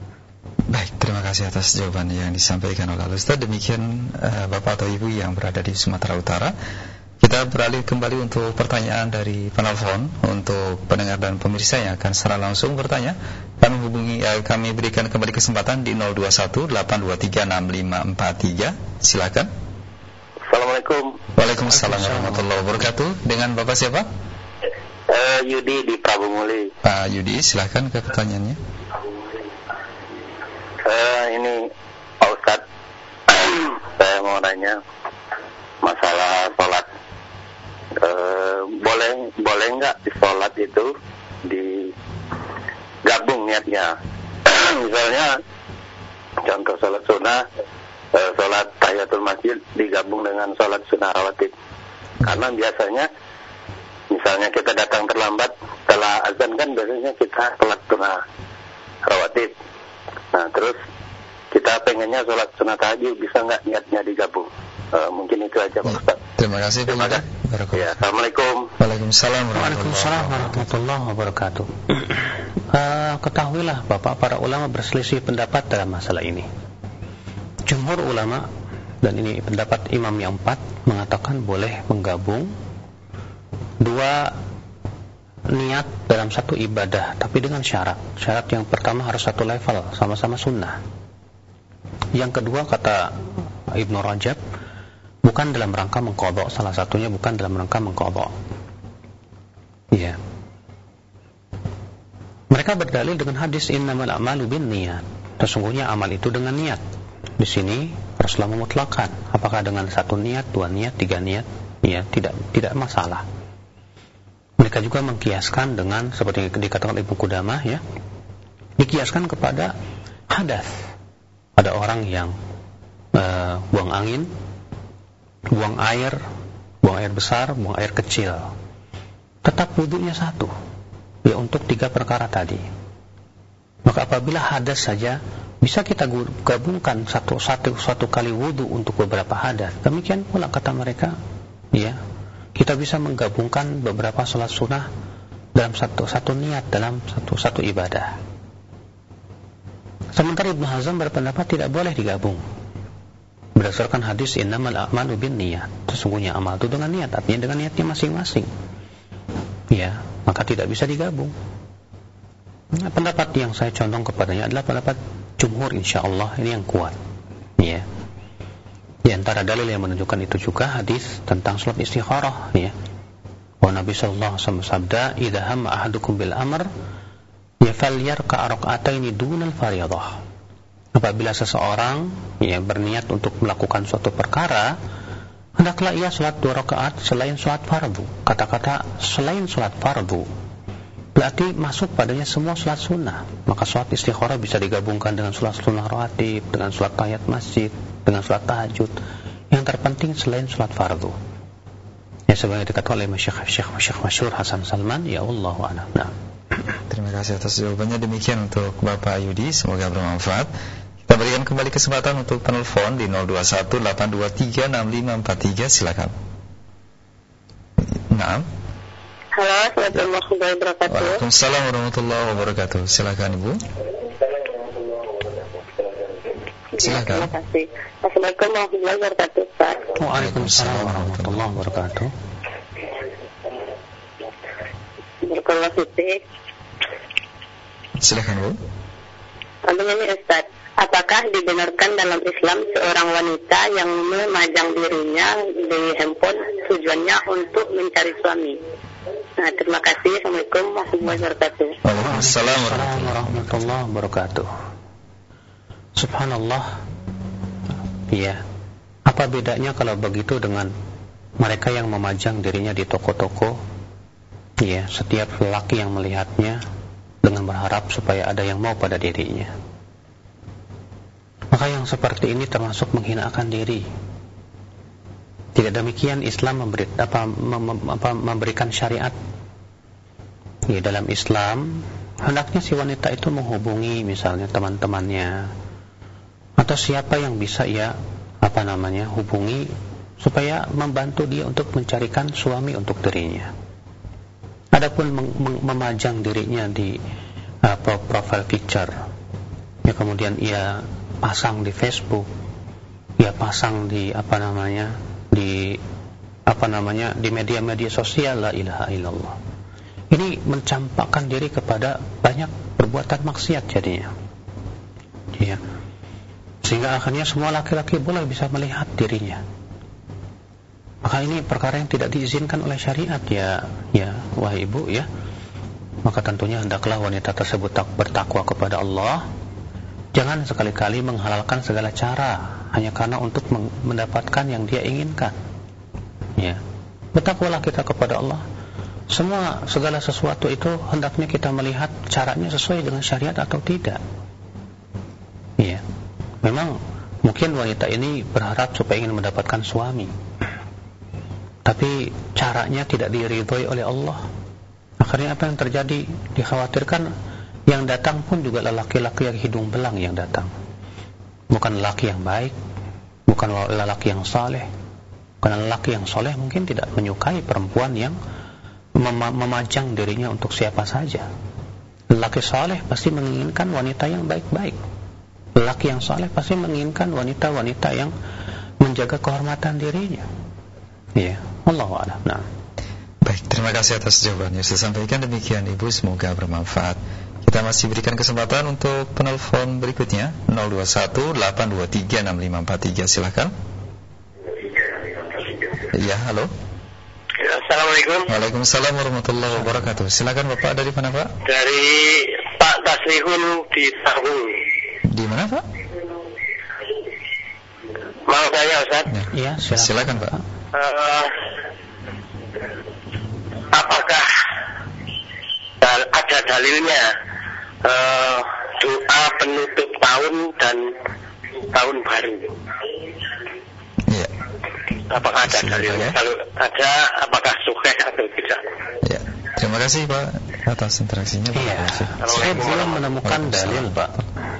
Baik, terima kasih atas jawaban yang disampaikan oleh Ustaz. Demikian uh, Bapak atau Ibu yang berada di Sumatera Utara. Kita beralih kembali untuk pertanyaan dari penelpon untuk pendengar dan pemirsa yang akan secara langsung bertanya. Kami hubungi uh, kami berikan kembali kesempatan di 021 823 6543. Silakan. Assalamualaikum. Waalaikumsalam warahmatullahi wabarakatuh. Dengan Bapak siapa? Uh, Yudi di Prabu Muli. Pak Yudi, silakan ke pertanyaannya uh, ini Pak Ustadz. *clears throat* Saya mau nanya masalah sholat. Uh, boleh boleh nggak di sholat itu digabung niatnya? *clears throat* Misalnya contoh sholat sunnah uh, sholat tahiyatul masjid digabung dengan sholat sunnah rawatib. Karena biasanya misalnya kita datang terlambat setelah azan kan biasanya kita sholat sunnah rawatib Nah terus kita pengennya sholat sunat tahajud bisa nggak niatnya digabung? Uh, mungkin itu aja Pak Ustaz. Terima kasih Terima kasih. Ya, Assalamualaikum. Waalaikumsalam Waalaikumsalam warahmatullahi wabarakatuh. uh, ketahuilah Bapak para ulama berselisih pendapat dalam masalah ini. Jumhur ulama dan ini pendapat imam yang empat mengatakan boleh menggabung dua niat dalam satu ibadah tapi dengan syarat syarat yang pertama harus satu level sama-sama sunnah yang kedua kata Ibnu Rajab bukan dalam rangka mengkodok salah satunya bukan dalam rangka mengkodok ya Mereka berdalil dengan hadis innamal a'malu bin niat. Sesungguhnya amal itu dengan niat. Di sini Rasulullah memutlakan apakah dengan satu niat, dua niat, tiga niat, ya tidak tidak masalah. Mereka juga mengkiaskan dengan seperti dikatakan Ibu Kudamah ya, dikiaskan kepada hadas. Ada orang yang uh, buang angin, buang air, buang air besar, buang air kecil. Tetap wudhunya satu. Ya untuk tiga perkara tadi. Maka apabila hadas saja bisa kita gabungkan satu satu satu kali wudhu untuk beberapa hadas. Demikian pula kata mereka, ya kita bisa menggabungkan beberapa sholat sunnah dalam satu satu niat dalam satu satu ibadah. Sementara Ibnu Hazm berpendapat tidak boleh digabung. Berdasarkan hadis innamal a'malu bin niat. Sesungguhnya amal itu dengan niat, artinya dengan niatnya masing-masing. Ya, maka tidak bisa digabung. Nah, pendapat yang saya condong kepadanya adalah pendapat jumhur insyaallah ini yang kuat. Ya. Di antara dalil yang menunjukkan itu juga hadis tentang salat istikharah ya. Wa Nabi sallallahu alaihi wasallam sabda, "Idza hamma ahadukum bil amr, ya falyarka rak'ataini dunal fardhah." Apabila seseorang ya berniat untuk melakukan suatu perkara, hendaklah ia salat dua rakaat selain salat fardu. Kata-kata selain salat fardu berarti masuk padanya semua salat sunnah. Maka salat istikharah bisa digabungkan dengan salat sunnah rawatib, dengan salat tahiyat masjid, dengan sholat tahajud. Yang terpenting selain sholat fardu. Ya sebagai dikatakan oleh Syekh Syekh Syekh Masyur Hasan Salman ya Allah a'lam. Nah. terima kasih atas jawabannya. Demikian untuk Bapak Yudi semoga bermanfaat. Kita berikan kembali kesempatan untuk penelpon di 0218236543 silakan. Nah Assalamualaikum warahmatullahi wabarakatuh. Waalaikumsalam warahmatullahi wabarakatuh. Silakan Ibu. Silakan. Terima kasih. Assalamualaikum warahmatullahi wabarakatuh, Pak. Waalaikumsalam warahmatullahi wabarakatuh. Barakallahu fiik. Silakan, Bu. Begini Ustaz, apakah dibenarkan dalam Islam seorang wanita yang memajang dirinya di handphone tujuannya untuk mencari suami? Nah, terima kasih. Assalamualaikum warahmatullahi wabarakatuh. Waalaikumsalam warahmatullahi wabarakatuh. Subhanallah. Ya. Apa bedanya kalau begitu dengan mereka yang memajang dirinya di toko-toko? Ya, setiap lelaki yang melihatnya dengan berharap supaya ada yang mau pada dirinya. Maka yang seperti ini termasuk menghinakan diri. Tidak demikian Islam memberi, apa, mem, apa, memberikan syariat. Ya, dalam Islam hendaknya si wanita itu menghubungi misalnya teman-temannya, atau siapa yang bisa ia apa namanya hubungi supaya membantu dia untuk mencarikan suami untuk dirinya. Adapun memajang dirinya di apa profile picture, ya kemudian ia pasang di Facebook, ia pasang di apa namanya di apa namanya di media-media sosial la ilaha illallah. Ini mencampakkan diri kepada banyak perbuatan maksiat jadinya. Ya sehingga akhirnya semua laki-laki boleh bisa melihat dirinya. Maka ini perkara yang tidak diizinkan oleh syariat ya, ya wahai ibu ya. Maka tentunya hendaklah wanita tersebut tak bertakwa kepada Allah. Jangan sekali-kali menghalalkan segala cara hanya karena untuk mendapatkan yang dia inginkan. Ya. Bertakwalah kita kepada Allah. Semua segala sesuatu itu hendaknya kita melihat caranya sesuai dengan syariat atau tidak. Iya. Memang mungkin wanita ini berharap supaya ingin mendapatkan suami. Tapi caranya tidak diridhoi oleh Allah. Akhirnya apa yang terjadi? Dikhawatirkan yang datang pun juga lelaki-laki yang hidung belang yang datang. Bukan lelaki yang baik, bukan lelaki yang saleh. Karena lelaki yang soleh mungkin tidak menyukai perempuan yang mem memajang dirinya untuk siapa saja. Lelaki saleh pasti menginginkan wanita yang baik-baik lelaki yang saleh pasti menginginkan wanita-wanita yang menjaga kehormatan dirinya. Ya, Allah. Nah. Baik, terima kasih atas jawabannya. Saya sampaikan demikian Ibu, semoga bermanfaat. Kita masih berikan kesempatan untuk penelpon berikutnya 021 823 6543 silakan. Ya, halo. Assalamualaikum. Waalaikumsalam warahmatullahi wabarakatuh. Silakan Bapak dari mana Pak? Dari tasrihun di tahun. Di mana Pak? Mau saya Ustaz? Iya, silakan, silakan Pak. Uh, apakah ada dalilnya uh, doa penutup tahun dan tahun baru? Iya. Apakah ada dalilnya? ya. Kalau ada, apakah sukses atau tidak? Ya. Terima kasih Pak atas interaksinya. Pak. Iya, kasih. saya belum menemukan dalil, Pak.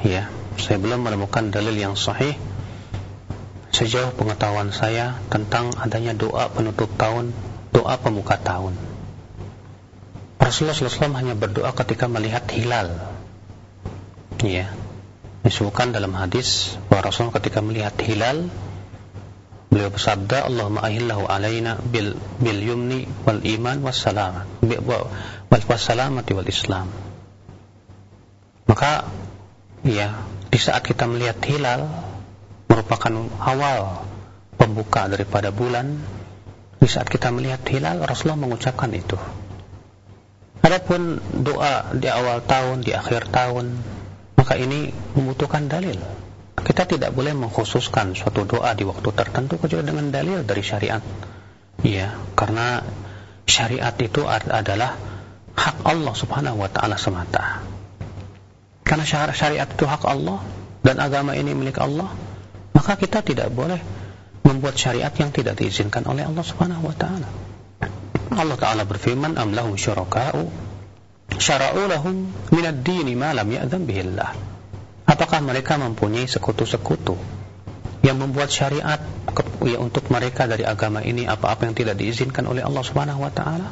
Iya, saya belum menemukan dalil yang sahih sejauh pengetahuan saya tentang adanya doa penutup tahun, doa pemuka tahun. Rasulullah SAW hanya berdoa ketika melihat hilal. Iya. Disebutkan dalam hadis bahwa Rasulullah ketika melihat hilal Beliau bersabda, Allahumma ahillahu alaina bil, bil yumni wal iman was salam wal wassalamati wal islam. Maka ya, di saat kita melihat hilal merupakan awal pembuka daripada bulan, di saat kita melihat hilal Rasulullah mengucapkan itu. Adapun doa di awal tahun, di akhir tahun, maka ini membutuhkan dalil. Kita tidak boleh mengkhususkan suatu doa di waktu tertentu kecuali dengan dalil dari syariat. Ya, karena syariat itu adalah hak Allah Subhanahu wa taala semata. Karena syariat itu hak Allah dan agama ini milik Allah, maka kita tidak boleh membuat syariat yang tidak diizinkan oleh Allah Subhanahu wa taala. Allah taala berfirman, "Am lahum syuraka'u syara'u lahum min ad-din ma lam ya'zam bihi Allah." Apakah mereka mempunyai sekutu-sekutu yang membuat syariat ya untuk mereka dari agama ini apa-apa yang tidak diizinkan oleh Allah Subhanahu wa taala?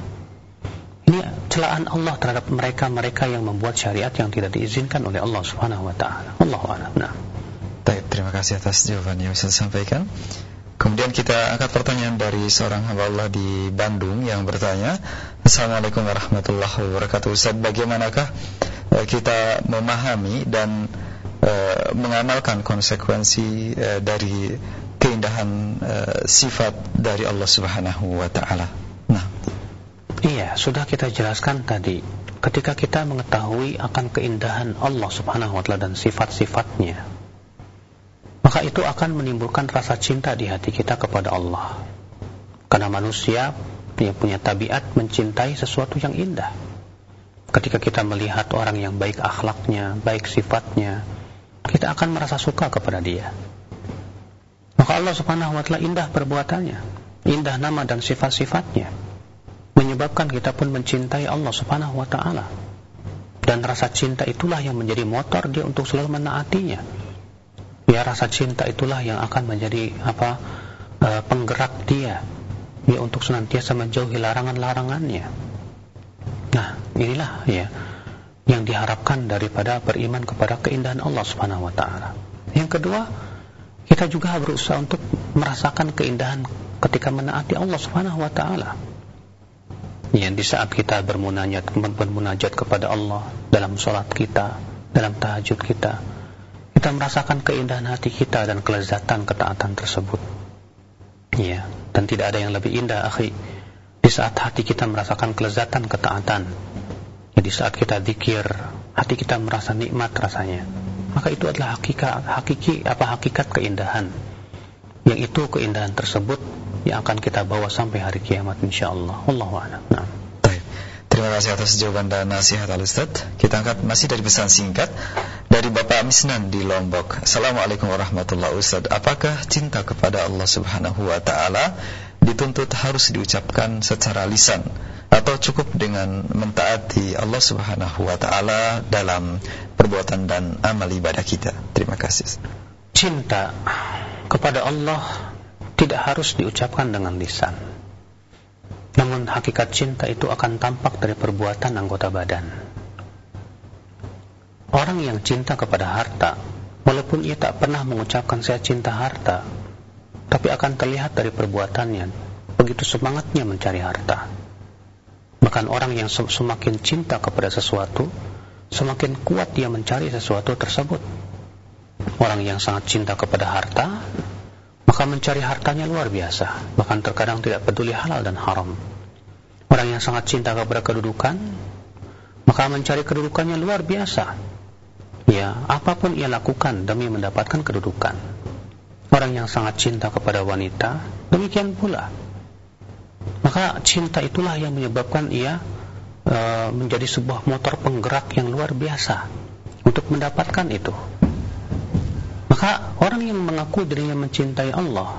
Ini celaan Allah terhadap mereka-mereka yang membuat syariat yang tidak diizinkan oleh Allah Subhanahu wa taala. Allahu a'lam. Nah. Terima kasih atas jawaban yang bisa disampaikan. Kemudian kita angkat pertanyaan dari seorang hamba Allah di Bandung yang bertanya, Assalamualaikum warahmatullahi wabarakatuh. Ustaz, bagaimanakah eh, kita memahami dan Uh, mengamalkan konsekuensi uh, dari keindahan uh, sifat dari Allah Subhanahu wa taala. Nah, iya, sudah kita jelaskan tadi. Ketika kita mengetahui akan keindahan Allah Subhanahu wa taala dan sifat-sifatnya, maka itu akan menimbulkan rasa cinta di hati kita kepada Allah. Karena manusia yang punya tabiat mencintai sesuatu yang indah. Ketika kita melihat orang yang baik akhlaknya, baik sifatnya, kita akan merasa suka kepada dia. Maka Allah Subhanahu wa taala indah perbuatannya, indah nama dan sifat-sifatnya, menyebabkan kita pun mencintai Allah Subhanahu wa taala. Dan rasa cinta itulah yang menjadi motor dia untuk selalu menaatinya. Ya rasa cinta itulah yang akan menjadi apa uh, penggerak dia ya untuk senantiasa menjauhi larangan-larangannya. Nah, inilah ya yang diharapkan daripada beriman kepada keindahan Allah Subhanahu wa taala. Yang kedua, kita juga berusaha untuk merasakan keindahan ketika menaati Allah Subhanahu wa taala. Ya, di saat kita bermunajat bermunajat kepada Allah dalam salat kita, dalam tahajud kita, kita merasakan keindahan hati kita dan kelezatan ketaatan tersebut. Ya, dan tidak ada yang lebih indah, akhi, di saat hati kita merasakan kelezatan ketaatan di saat kita zikir, hati kita merasa nikmat rasanya. Maka itu adalah hakikat, hakiki apa hakikat keindahan. Yang itu keindahan tersebut yang akan kita bawa sampai hari kiamat insyaallah. Allahu a'lam. Nah. Terima kasih atas jawaban dan nasihat Al Ustaz. Kita angkat masih dari pesan singkat dari Bapak Misnan di Lombok. Assalamualaikum warahmatullahi wabarakatuh. Apakah cinta kepada Allah Subhanahu wa taala dituntut harus diucapkan secara lisan atau cukup dengan mentaati Allah Subhanahu wa taala dalam perbuatan dan amal ibadah kita. Terima kasih. Cinta kepada Allah tidak harus diucapkan dengan lisan. Namun hakikat cinta itu akan tampak dari perbuatan anggota badan. Orang yang cinta kepada harta, walaupun ia tak pernah mengucapkan saya cinta harta, tapi akan terlihat dari perbuatannya begitu semangatnya mencari harta. Bahkan orang yang semakin cinta kepada sesuatu, semakin kuat dia mencari sesuatu tersebut. Orang yang sangat cinta kepada harta, maka mencari hartanya luar biasa, bahkan terkadang tidak peduli halal dan haram. Orang yang sangat cinta kepada kedudukan, maka mencari kedudukannya luar biasa. Ya, apa pun ia lakukan demi mendapatkan kedudukan. Orang yang sangat cinta kepada wanita, demikian pula. Maka cinta itulah yang menyebabkan ia e, menjadi sebuah motor penggerak yang luar biasa untuk mendapatkan itu. Maka orang yang mengaku dirinya mencintai Allah,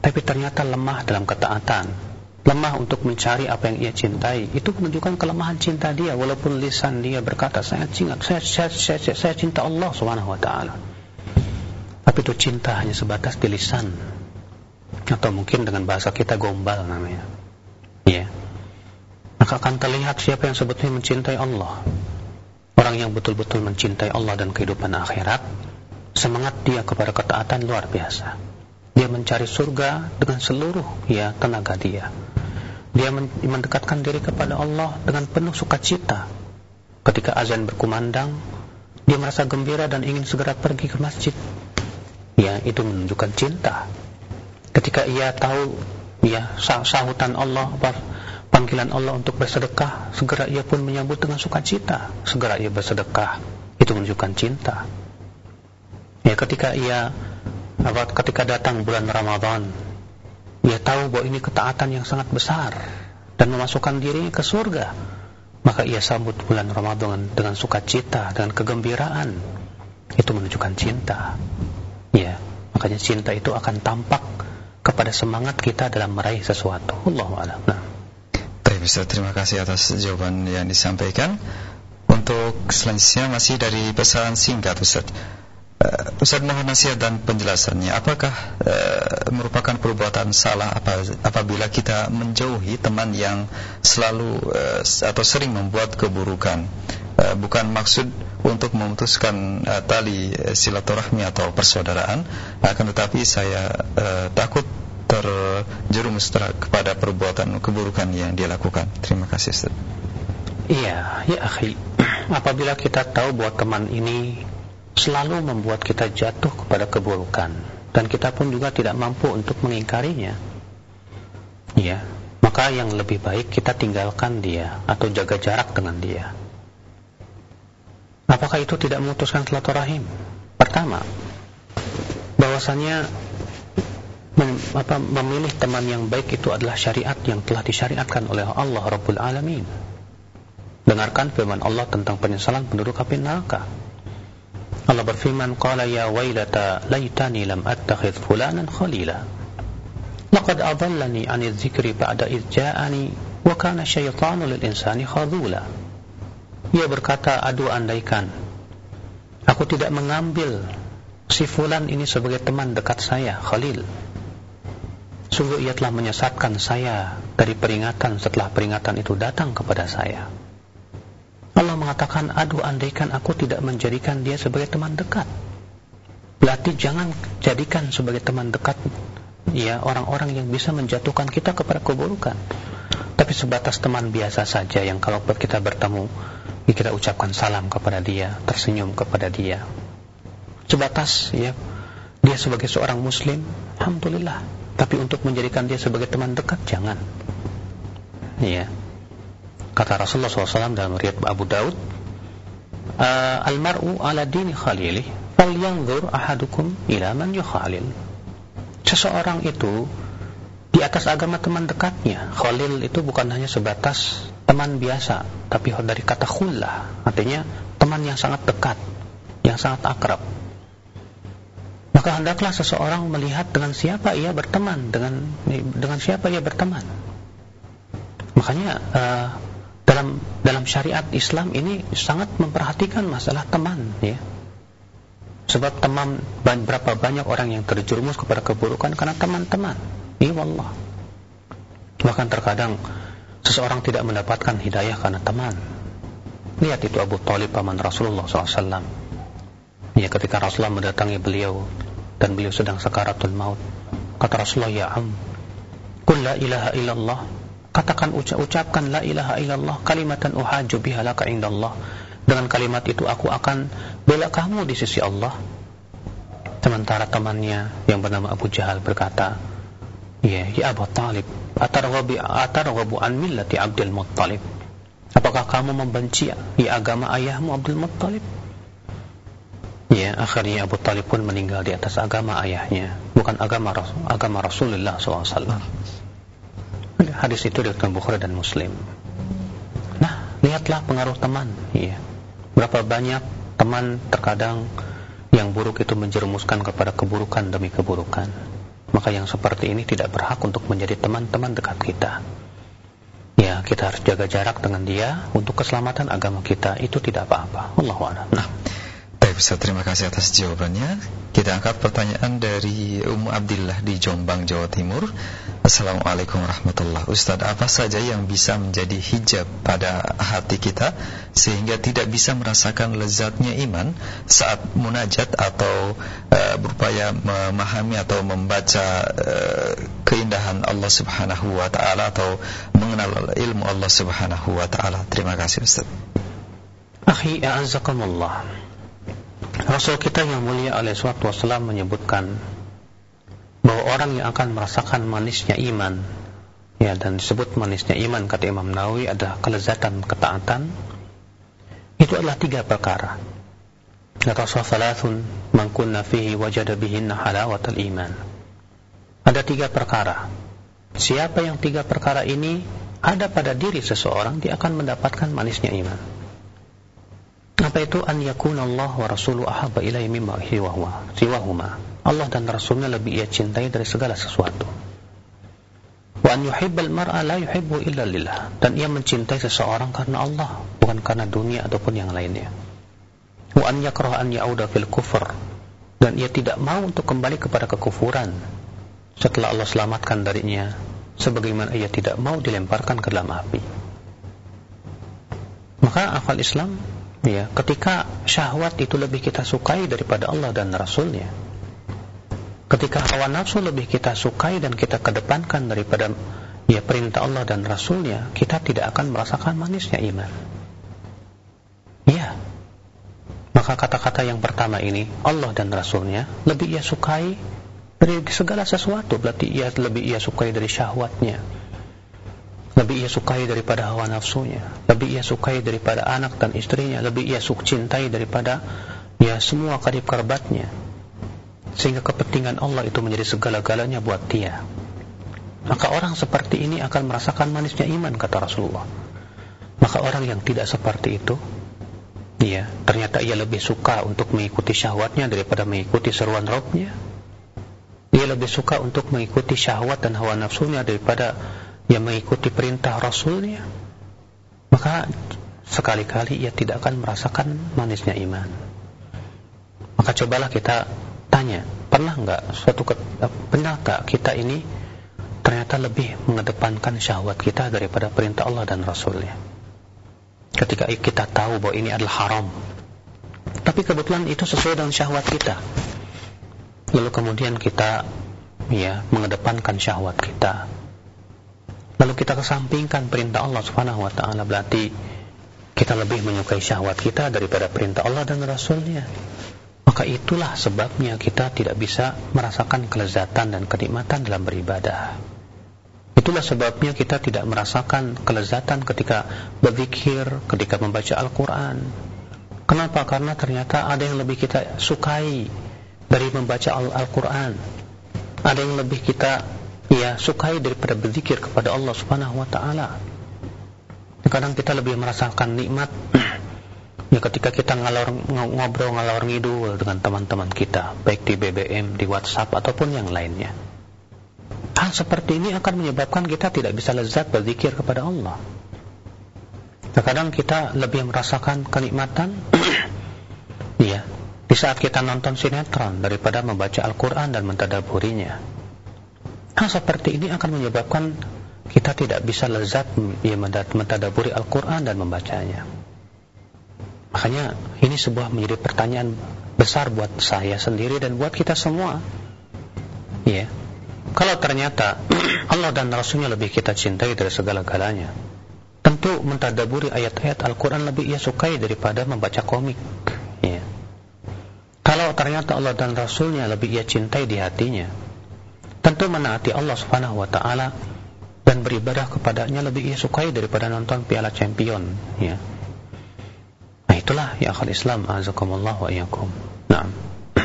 tapi ternyata lemah dalam ketaatan, lemah untuk mencari apa yang ia cintai itu menunjukkan kelemahan cinta dia walaupun lisan dia berkata saya cinta saya, saya, saya, saya, saya cinta Allah taala. Tapi itu cinta hanya sebatas di lisan atau mungkin dengan bahasa kita gombal namanya. Ya. Maka akan terlihat siapa yang sebetulnya mencintai Allah. Orang yang betul-betul mencintai Allah dan kehidupan akhirat semangat dia kepada ketaatan luar biasa dia mencari surga dengan seluruh ya tenaga dia dia mendekatkan diri kepada Allah dengan penuh sukacita. Ketika azan berkumandang, dia merasa gembira dan ingin segera pergi ke masjid. Ya, itu menunjukkan cinta. Ketika ia tahu ya sahutan Allah panggilan Allah untuk bersedekah, segera ia pun menyambut dengan sukacita. Segera ia bersedekah. Itu menunjukkan cinta. Ya, ketika ia ketika datang bulan Ramadan, dia tahu bahwa ini ketaatan yang sangat besar dan memasukkan dirinya ke surga. Maka ia sambut bulan Ramadan dengan sukacita, dengan kegembiraan. Itu menunjukkan cinta. Ya, makanya cinta itu akan tampak kepada semangat kita dalam meraih sesuatu. Allahu a'lam. Nah. Baik, terima kasih atas jawaban yang disampaikan. Untuk selanjutnya masih dari pesan singkat Ustaz. Ustaz mohon nasihat dan penjelasannya Apakah uh, merupakan perbuatan salah apa, apabila kita menjauhi teman yang selalu uh, atau sering membuat keburukan? Uh, Bukan maksud untuk memutuskan uh, tali silaturahmi atau persaudaraan Akan tetapi saya uh, takut terjerumus kepada perbuatan keburukan yang dia lakukan. Terima kasih Ustaz. Iya, ya akhi. *clears throat* Apabila kita tahu bahwa teman ini selalu membuat kita jatuh kepada keburukan dan kita pun juga tidak mampu untuk mengingkarinya. Ya, maka yang lebih baik kita tinggalkan dia atau jaga jarak dengan dia. Apakah itu tidak memutuskan silaturahim? Pertama, bahwasanya memilih teman yang baik itu adalah syariat yang telah disyariatkan oleh Allah Rabbul Alamin. Dengarkan firman Allah tentang penyesalan penduduk api neraka. Allah berfirman qala ya wailata laitani lam attakhidh fulanan khalila. Laqad adallani 'ani dzikri ba'da idh ja'ani wa kana syaitanu lil insani khadhula ia berkata aduh andaikan aku tidak mengambil si fulan ini sebagai teman dekat saya khalil. Sungguh ia telah menyesatkan saya dari peringatan setelah peringatan itu datang kepada saya Allah mengatakan, aduh andaikan aku tidak menjadikan dia sebagai teman dekat. Berarti jangan jadikan sebagai teman dekat ya orang-orang yang bisa menjatuhkan kita kepada keburukan. Tapi sebatas teman biasa saja yang kalau kita bertemu, ya kita ucapkan salam kepada dia, tersenyum kepada dia. Sebatas ya dia sebagai seorang muslim, alhamdulillah. Tapi untuk menjadikan dia sebagai teman dekat jangan. Ya. Kata Rasulullah SAW dalam riwayat Abu Daud, "Al-mar'u ala dini khalilih, falyanzur ahadukum ila man yukhalil." Seseorang itu di atas agama teman dekatnya. Khalil itu bukan hanya sebatas teman biasa, tapi dari kata khullah, artinya teman yang sangat dekat, yang sangat akrab. Maka hendaklah seseorang melihat dengan siapa ia berteman, dengan dengan siapa ia berteman. Makanya uh, dalam dalam syariat Islam ini sangat memperhatikan masalah teman ya. Sebab teman berapa banyak orang yang terjerumus kepada keburukan karena teman-teman. Iya wallah. Bahkan terkadang seseorang tidak mendapatkan hidayah karena teman. Lihat itu Abu Talib paman Rasulullah SAW. Ya ketika Rasulullah mendatangi beliau dan beliau sedang sakaratul maut. Kata Rasulullah, "Ya am, qul la ilaha illallah katakan ucap, ucapkan la ilaha illallah kalimatan uhaju biha laka indallah dengan kalimat itu aku akan bela kamu di sisi Allah sementara temannya yang bernama Abu Jahal berkata ya ya Abu Talib atarghabu atarghabu an millati Abdul Muttalib Apakah kamu membenci ya agama ayahmu Abdul Muttalib? Ya, akhirnya Abu Talib pun meninggal di atas agama ayahnya, bukan agama agama Rasulullah SAW. Hadis itu diriwayatkan Bukhari dan Muslim. Nah, lihatlah pengaruh teman. Ya. Berapa banyak teman terkadang yang buruk itu menjerumuskan kepada keburukan demi keburukan. Maka yang seperti ini tidak berhak untuk menjadi teman-teman dekat kita. Ya, kita harus jaga jarak dengan dia untuk keselamatan agama kita. Itu tidak apa-apa. Allahu a'lam. Nah. Baik Ustaz, terima kasih atas jawabannya. Kita angkat pertanyaan dari Ummu Abdillah di Jombang, Jawa Timur. Assalamualaikum warahmatullahi Ustaz, apa saja yang bisa menjadi hijab pada hati kita sehingga tidak bisa merasakan lezatnya iman saat munajat atau uh, berupaya memahami atau membaca uh, keindahan Allah Subhanahu wa taala atau mengenal ilmu Allah Subhanahu wa taala. Terima kasih Ustaz. Akhi, a'azzakumullah. Rasul kita yang mulia alaihi wasallam menyebutkan bahwa orang yang akan merasakan manisnya iman ya dan disebut manisnya iman kata Imam Nawawi adalah kelezatan ketaatan itu adalah tiga perkara. Kata thalathun man kunna fihi wajada bihinna halawatal iman. Ada tiga perkara. Siapa yang tiga perkara ini ada pada diri seseorang dia akan mendapatkan manisnya iman apa itu an yakuna Allah wa rasuluhu ahabba ilaihi mimma siwahuma. Allah dan Rasulnya lebih ia cintai dari segala sesuatu. Wa an yuhibbal mar'a la yuhibbu illa lillah. Dan ia mencintai seseorang karena Allah, bukan karena dunia ataupun yang lainnya. Wa an yakrah an ya'uda fil kufr. Dan ia tidak mau untuk kembali kepada kekufuran setelah Allah selamatkan darinya sebagaimana ia tidak mau dilemparkan ke dalam api. Maka akal Islam ya ketika syahwat itu lebih kita sukai daripada Allah dan Rasulnya. Ketika hawa nafsu lebih kita sukai dan kita kedepankan daripada ya perintah Allah dan Rasulnya kita tidak akan merasakan manisnya iman. Ya maka kata-kata yang pertama ini Allah dan Rasulnya lebih ia sukai dari segala sesuatu. Berarti ia lebih ia sukai dari syahwatnya lebih ia sukai daripada hawa nafsunya, lebih ia sukai daripada anak dan istrinya, lebih ia suk cintai daripada ya semua karib kerabatnya. Sehingga kepentingan Allah itu menjadi segala-galanya buat dia. Maka orang seperti ini akan merasakan manisnya iman kata Rasulullah. Maka orang yang tidak seperti itu ya, ternyata ia lebih suka untuk mengikuti syahwatnya daripada mengikuti seruan Rabbnya. Ia lebih suka untuk mengikuti syahwat dan hawa nafsunya daripada yang mengikuti perintah Rasulnya maka sekali-kali ia tidak akan merasakan manisnya iman. Maka cobalah kita tanya pernah nggak suatu pernah kita ini ternyata lebih mengedepankan syahwat kita daripada perintah Allah dan Rasulnya? Ketika kita tahu bahwa ini adalah haram. Tapi kebetulan itu sesuai dengan syahwat kita. Lalu kemudian kita ya mengedepankan syahwat kita lalu kita kesampingkan perintah Allah Subhanahu wa taala berarti kita lebih menyukai syahwat kita daripada perintah Allah dan Rasulnya. Maka itulah sebabnya kita tidak bisa merasakan kelezatan dan kenikmatan dalam beribadah. Itulah sebabnya kita tidak merasakan kelezatan ketika berzikir ketika membaca Al-Quran. Kenapa? karena ternyata ada yang lebih kita sukai dari membaca Al-Quran. Ada yang lebih kita ya sukai daripada berzikir kepada Allah Subhanahu wa taala. Kadang kita lebih merasakan nikmat ya ketika kita ngalor ngobrol ngalor ngidul dengan teman-teman kita, baik di BBM, di WhatsApp ataupun yang lainnya. Hal seperti ini akan menyebabkan kita tidak bisa lezat berzikir kepada Allah. Terkadang kita lebih merasakan kenikmatan *coughs* ya di saat kita nonton sinetron daripada membaca Al-Qur'an dan mentadaburinya. Hal seperti ini akan menyebabkan kita tidak bisa lezat ya, mentadaburi Al-Quran dan membacanya. Makanya ini sebuah menjadi pertanyaan besar buat saya sendiri dan buat kita semua. Ya, kalau ternyata *clears throat* Allah dan Rasulnya lebih kita cintai dari segala-galanya, tentu mentadaburi ayat-ayat Al-Quran lebih ia sukai daripada membaca komik. Ya. Kalau ternyata Allah dan Rasulnya lebih ia cintai di hatinya, tentu menaati Allah Subhanahu wa taala dan beribadah kepadanya lebih ia sukai daripada nonton Piala Champion ya. Nah itulah ya akhal Islam azakumullah wa iyyakum. Na'am. *clears throat*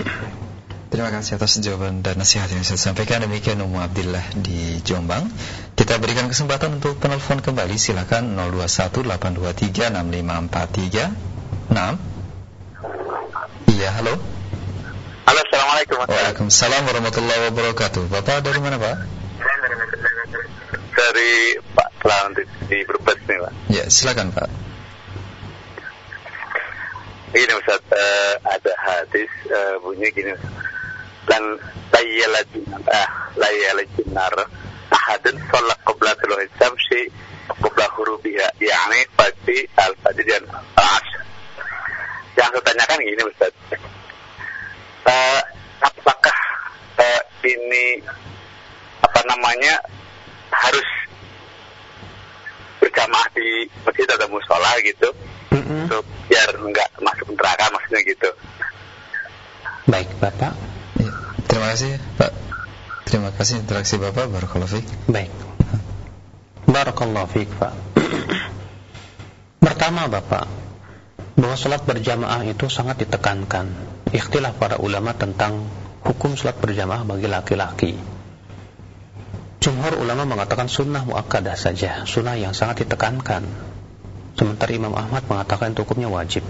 Terima kasih atas jawaban dan nasihat yang saya sampaikan. Demikian Umu Abdillah di Jombang. Kita berikan kesempatan untuk penelpon kembali. Silakan 0218236543 Nah Iya, halo Halo, Assalamualaikum. Waalaikumsalam warahmatullahi wabarakatuh Bapak dari mana Pak? Dari Pak Selamat di Brebes nih, Pak. Ya, silakan Pak Ini Ustaz, eh, ada hadis eh, bunyi gini. Lan layyala ah layyala jinar ahadun sholat qabla tuluhi syamsi qabla hurubiha yakni pagi al-fajr dan al-asr. Yang saya tanyakan gini Ustaz. Eh, apakah eh, ini apa namanya harus berjamaah di masjid atau musola gitu Mm-mm. untuk biar nggak masuk neraka maksudnya gitu. baik Bapak ya, Terima kasih Pak Terima kasih interaksi Bapak Barakallahu fiik. Baik. Barakallahu fiik, Pak. Pertama, Bapak, bahwa salat berjamaah itu sangat ditekankan. Ikhtilaf para ulama tentang hukum salat berjamaah bagi laki-laki. Jumhur ulama mengatakan sunnah muakkadah saja, sunnah yang sangat ditekankan. Sementara Imam Ahmad mengatakan itu hukumnya wajib.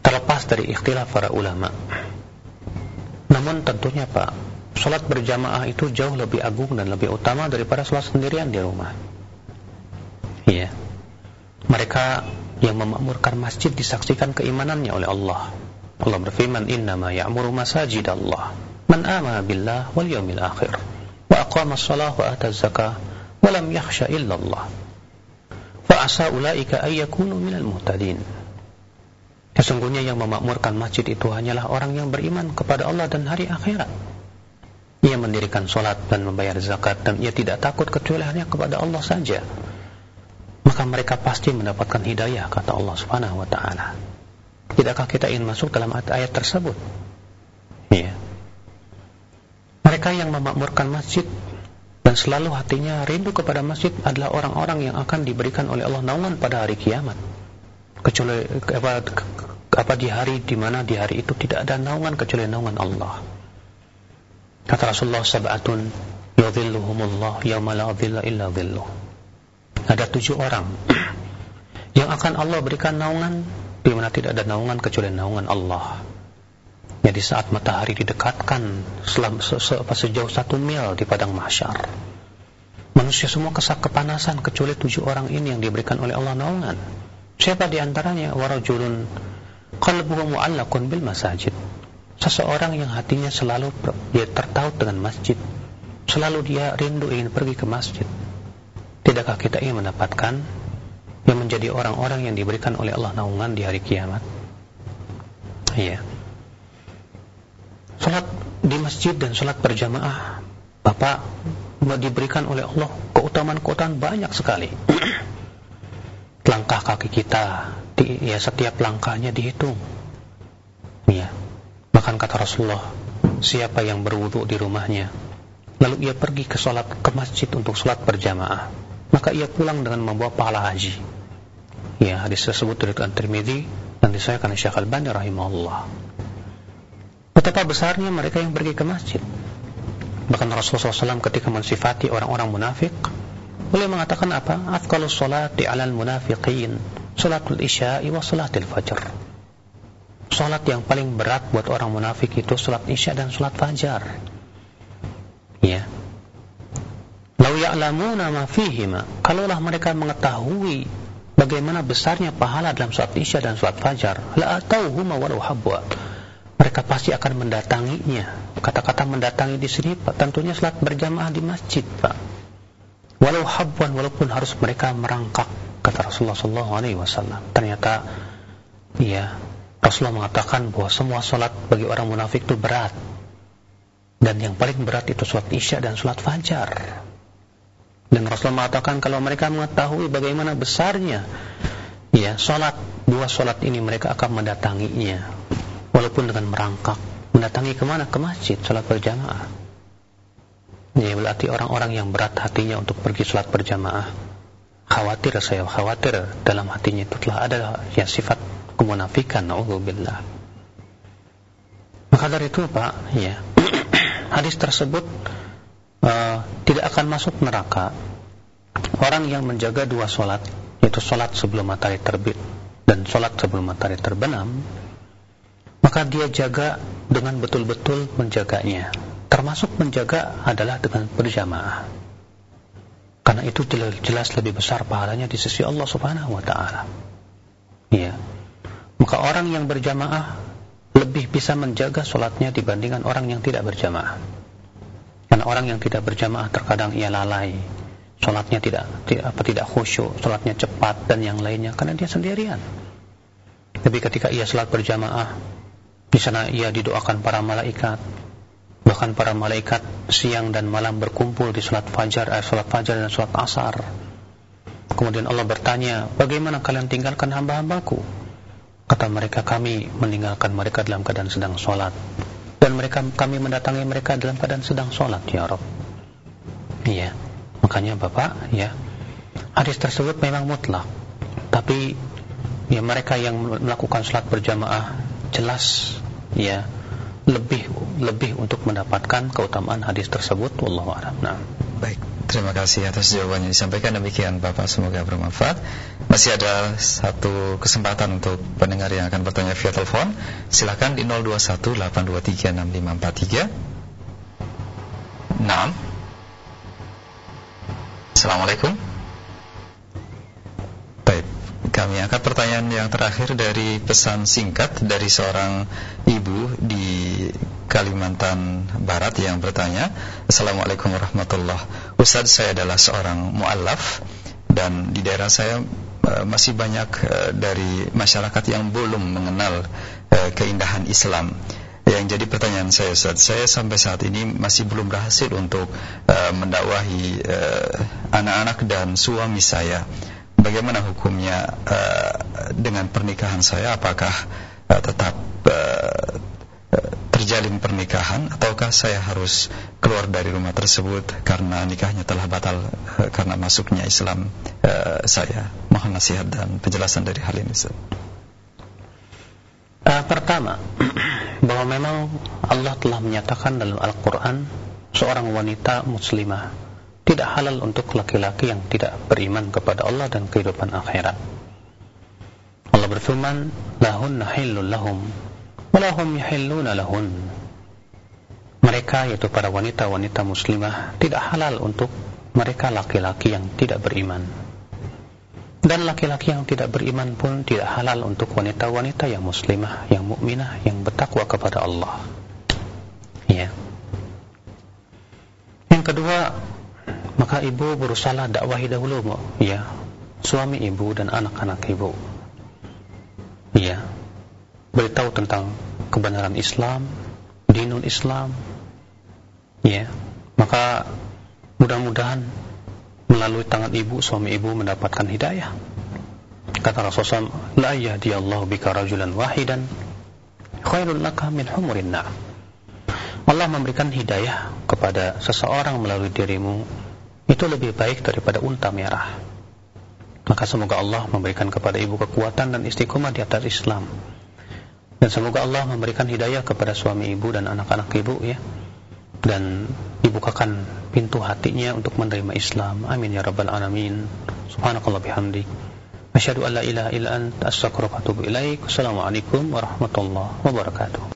Terlepas dari ikhtilaf para ulama. Namun tentunya Pak, sholat berjamaah itu jauh lebih agung dan lebih utama daripada sholat sendirian di rumah. Iya. Mereka yang memakmurkan masjid disaksikan keimanannya oleh Allah. Allah berfirman, "Innama ya'muru masajid Allah man amana billah wal yawmil akhir wa aqama as-salah wa ata az-zakah wa lam yakhsha illa Allah." Fa asa ulaika ay yakunu minal muhtadin. Sesungguhnya yang memakmurkan masjid itu hanyalah orang yang beriman kepada Allah dan hari akhirat. Ia mendirikan solat dan membayar zakat dan ia tidak takut kecuali hanya kepada Allah saja. Maka mereka pasti mendapatkan hidayah kata Allah Subhanahu wa taala. Tidakkah kita ingin masuk dalam ayat tersebut? Iya. Mereka yang memakmurkan masjid dan selalu hatinya rindu kepada masjid adalah orang-orang yang akan diberikan oleh Allah naungan pada hari kiamat kecuali apa, apa di hari di mana di hari itu tidak ada naungan kecuali naungan Allah. Kata Rasulullah sab'atun yadhilluhumullah yauma la dhilla illa dhilluh. Ada tujuh orang yang akan Allah berikan naungan di mana tidak ada naungan kecuali naungan Allah. Jadi saat matahari didekatkan selam, se, se, sejauh satu mil di padang mahsyar. Manusia semua kesak kepanasan kecuali tujuh orang ini yang diberikan oleh Allah naungan. Siapa di antaranya warajulun qalbuhu mu'allaqun bil masajid. Seseorang yang hatinya selalu dia tertaut dengan masjid. Selalu dia rindu ingin pergi ke masjid. Tidakkah kita ingin mendapatkan yang menjadi orang-orang yang diberikan oleh Allah naungan di hari kiamat? Iya. Salat di masjid dan salat berjamaah Bapak diberikan oleh Allah keutamaan-keutamaan banyak sekali. *clears throat* langkah kaki kita di, ya setiap langkahnya dihitung ya bahkan kata Rasulullah siapa yang berwudu di rumahnya lalu ia pergi ke sholat ke masjid untuk sholat berjamaah maka ia pulang dengan membawa pahala haji ya hadis tersebut dari Tirmidzi dan disahkan oleh Syekh Al-Albani rahimahullah betapa besarnya mereka yang pergi ke masjid bahkan Rasulullah SAW ketika mensifati orang-orang munafik Beliau mengatakan apa? Afqalus salati 'alal munafiqin salatul isya'i wa salatil fajr. Salat yang paling berat buat orang munafik itu salat isya dan salat fajar. Ya. Lau ya'lamuna ma fihima, kalaulah mereka mengetahui bagaimana besarnya pahala dalam salat isya dan salat fajar, la atauhuma walau habwa. Mereka pasti akan mendatanginya. Kata-kata mendatangi di sini Pak, tentunya salat berjamaah di masjid, Pak. Walau habwan walaupun harus mereka merangkak kata Rasulullah sallallahu alaihi wasallam. Ternyata ya Rasulullah mengatakan bahwa semua salat bagi orang munafik itu berat. Dan yang paling berat itu salat isya dan salat fajar dan Rasulullah mengatakan kalau mereka mengetahui bagaimana besarnya ya salat dua salat ini mereka akan mendatanginya. Walaupun dengan merangkak. Mendatangi ke mana? Ke masjid salat berjamaah. Ya berarti orang-orang yang berat hatinya untuk pergi sholat berjamaah. Khawatir saya khawatir dalam hatinya itu telah ada ya sifat kemunafikan naudzubillah. Maka dari itu Pak ya *clears throat* hadis tersebut uh, tidak akan masuk neraka orang yang menjaga dua sholat yaitu sholat sebelum matahari terbit dan sholat sebelum matahari terbenam maka dia jaga dengan betul-betul menjaganya termasuk menjaga adalah dengan berjamaah karena itu jelas lebih besar pahalanya di sisi Allah Subhanahu wa taala. Ya. Maka orang yang berjamaah lebih bisa menjaga sholatnya dibandingkan orang yang tidak berjamaah. Karena orang yang tidak berjamaah terkadang ia lalai, sholatnya tidak, tidak apa tidak khusyuk, sholatnya cepat dan yang lainnya karena dia sendirian. Tapi ketika ia sholat berjamaah, di sana ia didoakan para malaikat, Bahkan para malaikat siang dan malam berkumpul di salat fajar, eh, salat fajar dan salat asar. Kemudian Allah bertanya, bagaimana kalian tinggalkan hamba-hambaku? Kata mereka, kami meninggalkan mereka dalam keadaan sedang sholat. Dan mereka kami mendatangi mereka dalam keadaan sedang sholat, ya Rob. Iya, makanya Bapak, ya, hadis tersebut memang mutlak. Tapi, ya mereka yang melakukan sholat berjamaah, jelas, ya, lebih lebih untuk mendapatkan keutamaan hadis tersebut wallahu a'lam. Nah. Baik, terima kasih atas jawabannya disampaikan demikian Bapak semoga bermanfaat. Masih ada satu kesempatan untuk pendengar yang akan bertanya via telepon. Silakan di 0218236543. Naam. Assalamualaikum. Baik, kami angkat pertanyaan yang terakhir dari pesan singkat dari seorang ibu di Kalimantan Barat yang bertanya Assalamualaikum warahmatullahi Ustaz saya adalah seorang mu'allaf Dan di daerah saya uh, masih banyak uh, dari masyarakat yang belum mengenal uh, keindahan Islam. Yang jadi pertanyaan saya Ustaz, saya sampai saat ini masih belum berhasil untuk uh, mendakwahi anak-anak dan suami saya. Bagaimana hukumnya uh, dengan pernikahan saya? Apakah uh, tetap uh, terjalin pernikahan ataukah saya harus keluar dari rumah tersebut karena nikahnya telah batal uh, karena masuknya Islam uh, saya? Mohon nasihat dan penjelasan dari hal ini Uh, pertama *clears throat* bahwa memang Allah telah menyatakan dalam Al-Quran seorang wanita muslimah tidak halal untuk laki-laki yang tidak beriman kepada Allah dan kehidupan akhirat. Allah berfirman, "Lahun hillul lahum, wa lahum yahilluna lahun." Mereka yaitu para wanita-wanita muslimah tidak halal untuk mereka laki-laki yang tidak beriman. Dan laki-laki yang tidak beriman pun tidak halal untuk wanita-wanita yang muslimah, yang mukminah, yang bertakwa kepada Allah. Ya. Yang kedua, maka ibu berusaha dakwahi dahulu ya suami ibu dan anak-anak ibu ya beritahu tentang kebenaran Islam dinul Islam ya maka mudah-mudahan melalui tangan ibu suami ibu mendapatkan hidayah kata Rasulullah la yahdiyallahu bika rajulan wahidan khairul laka min humurin Allah memberikan hidayah kepada seseorang melalui dirimu itu lebih baik daripada unta merah. Maka semoga Allah memberikan kepada ibu kekuatan dan istiqomah di atas Islam. Dan semoga Allah memberikan hidayah kepada suami ibu dan anak-anak ibu ya. Dan dibukakan pintu hatinya untuk menerima Islam. Amin ya rabbal alamin. Subhanakallah bihamdik. Asyhadu an la ilaha illa anta astaghfiruka. Wassalamualaikum warahmatullahi wabarakatuh.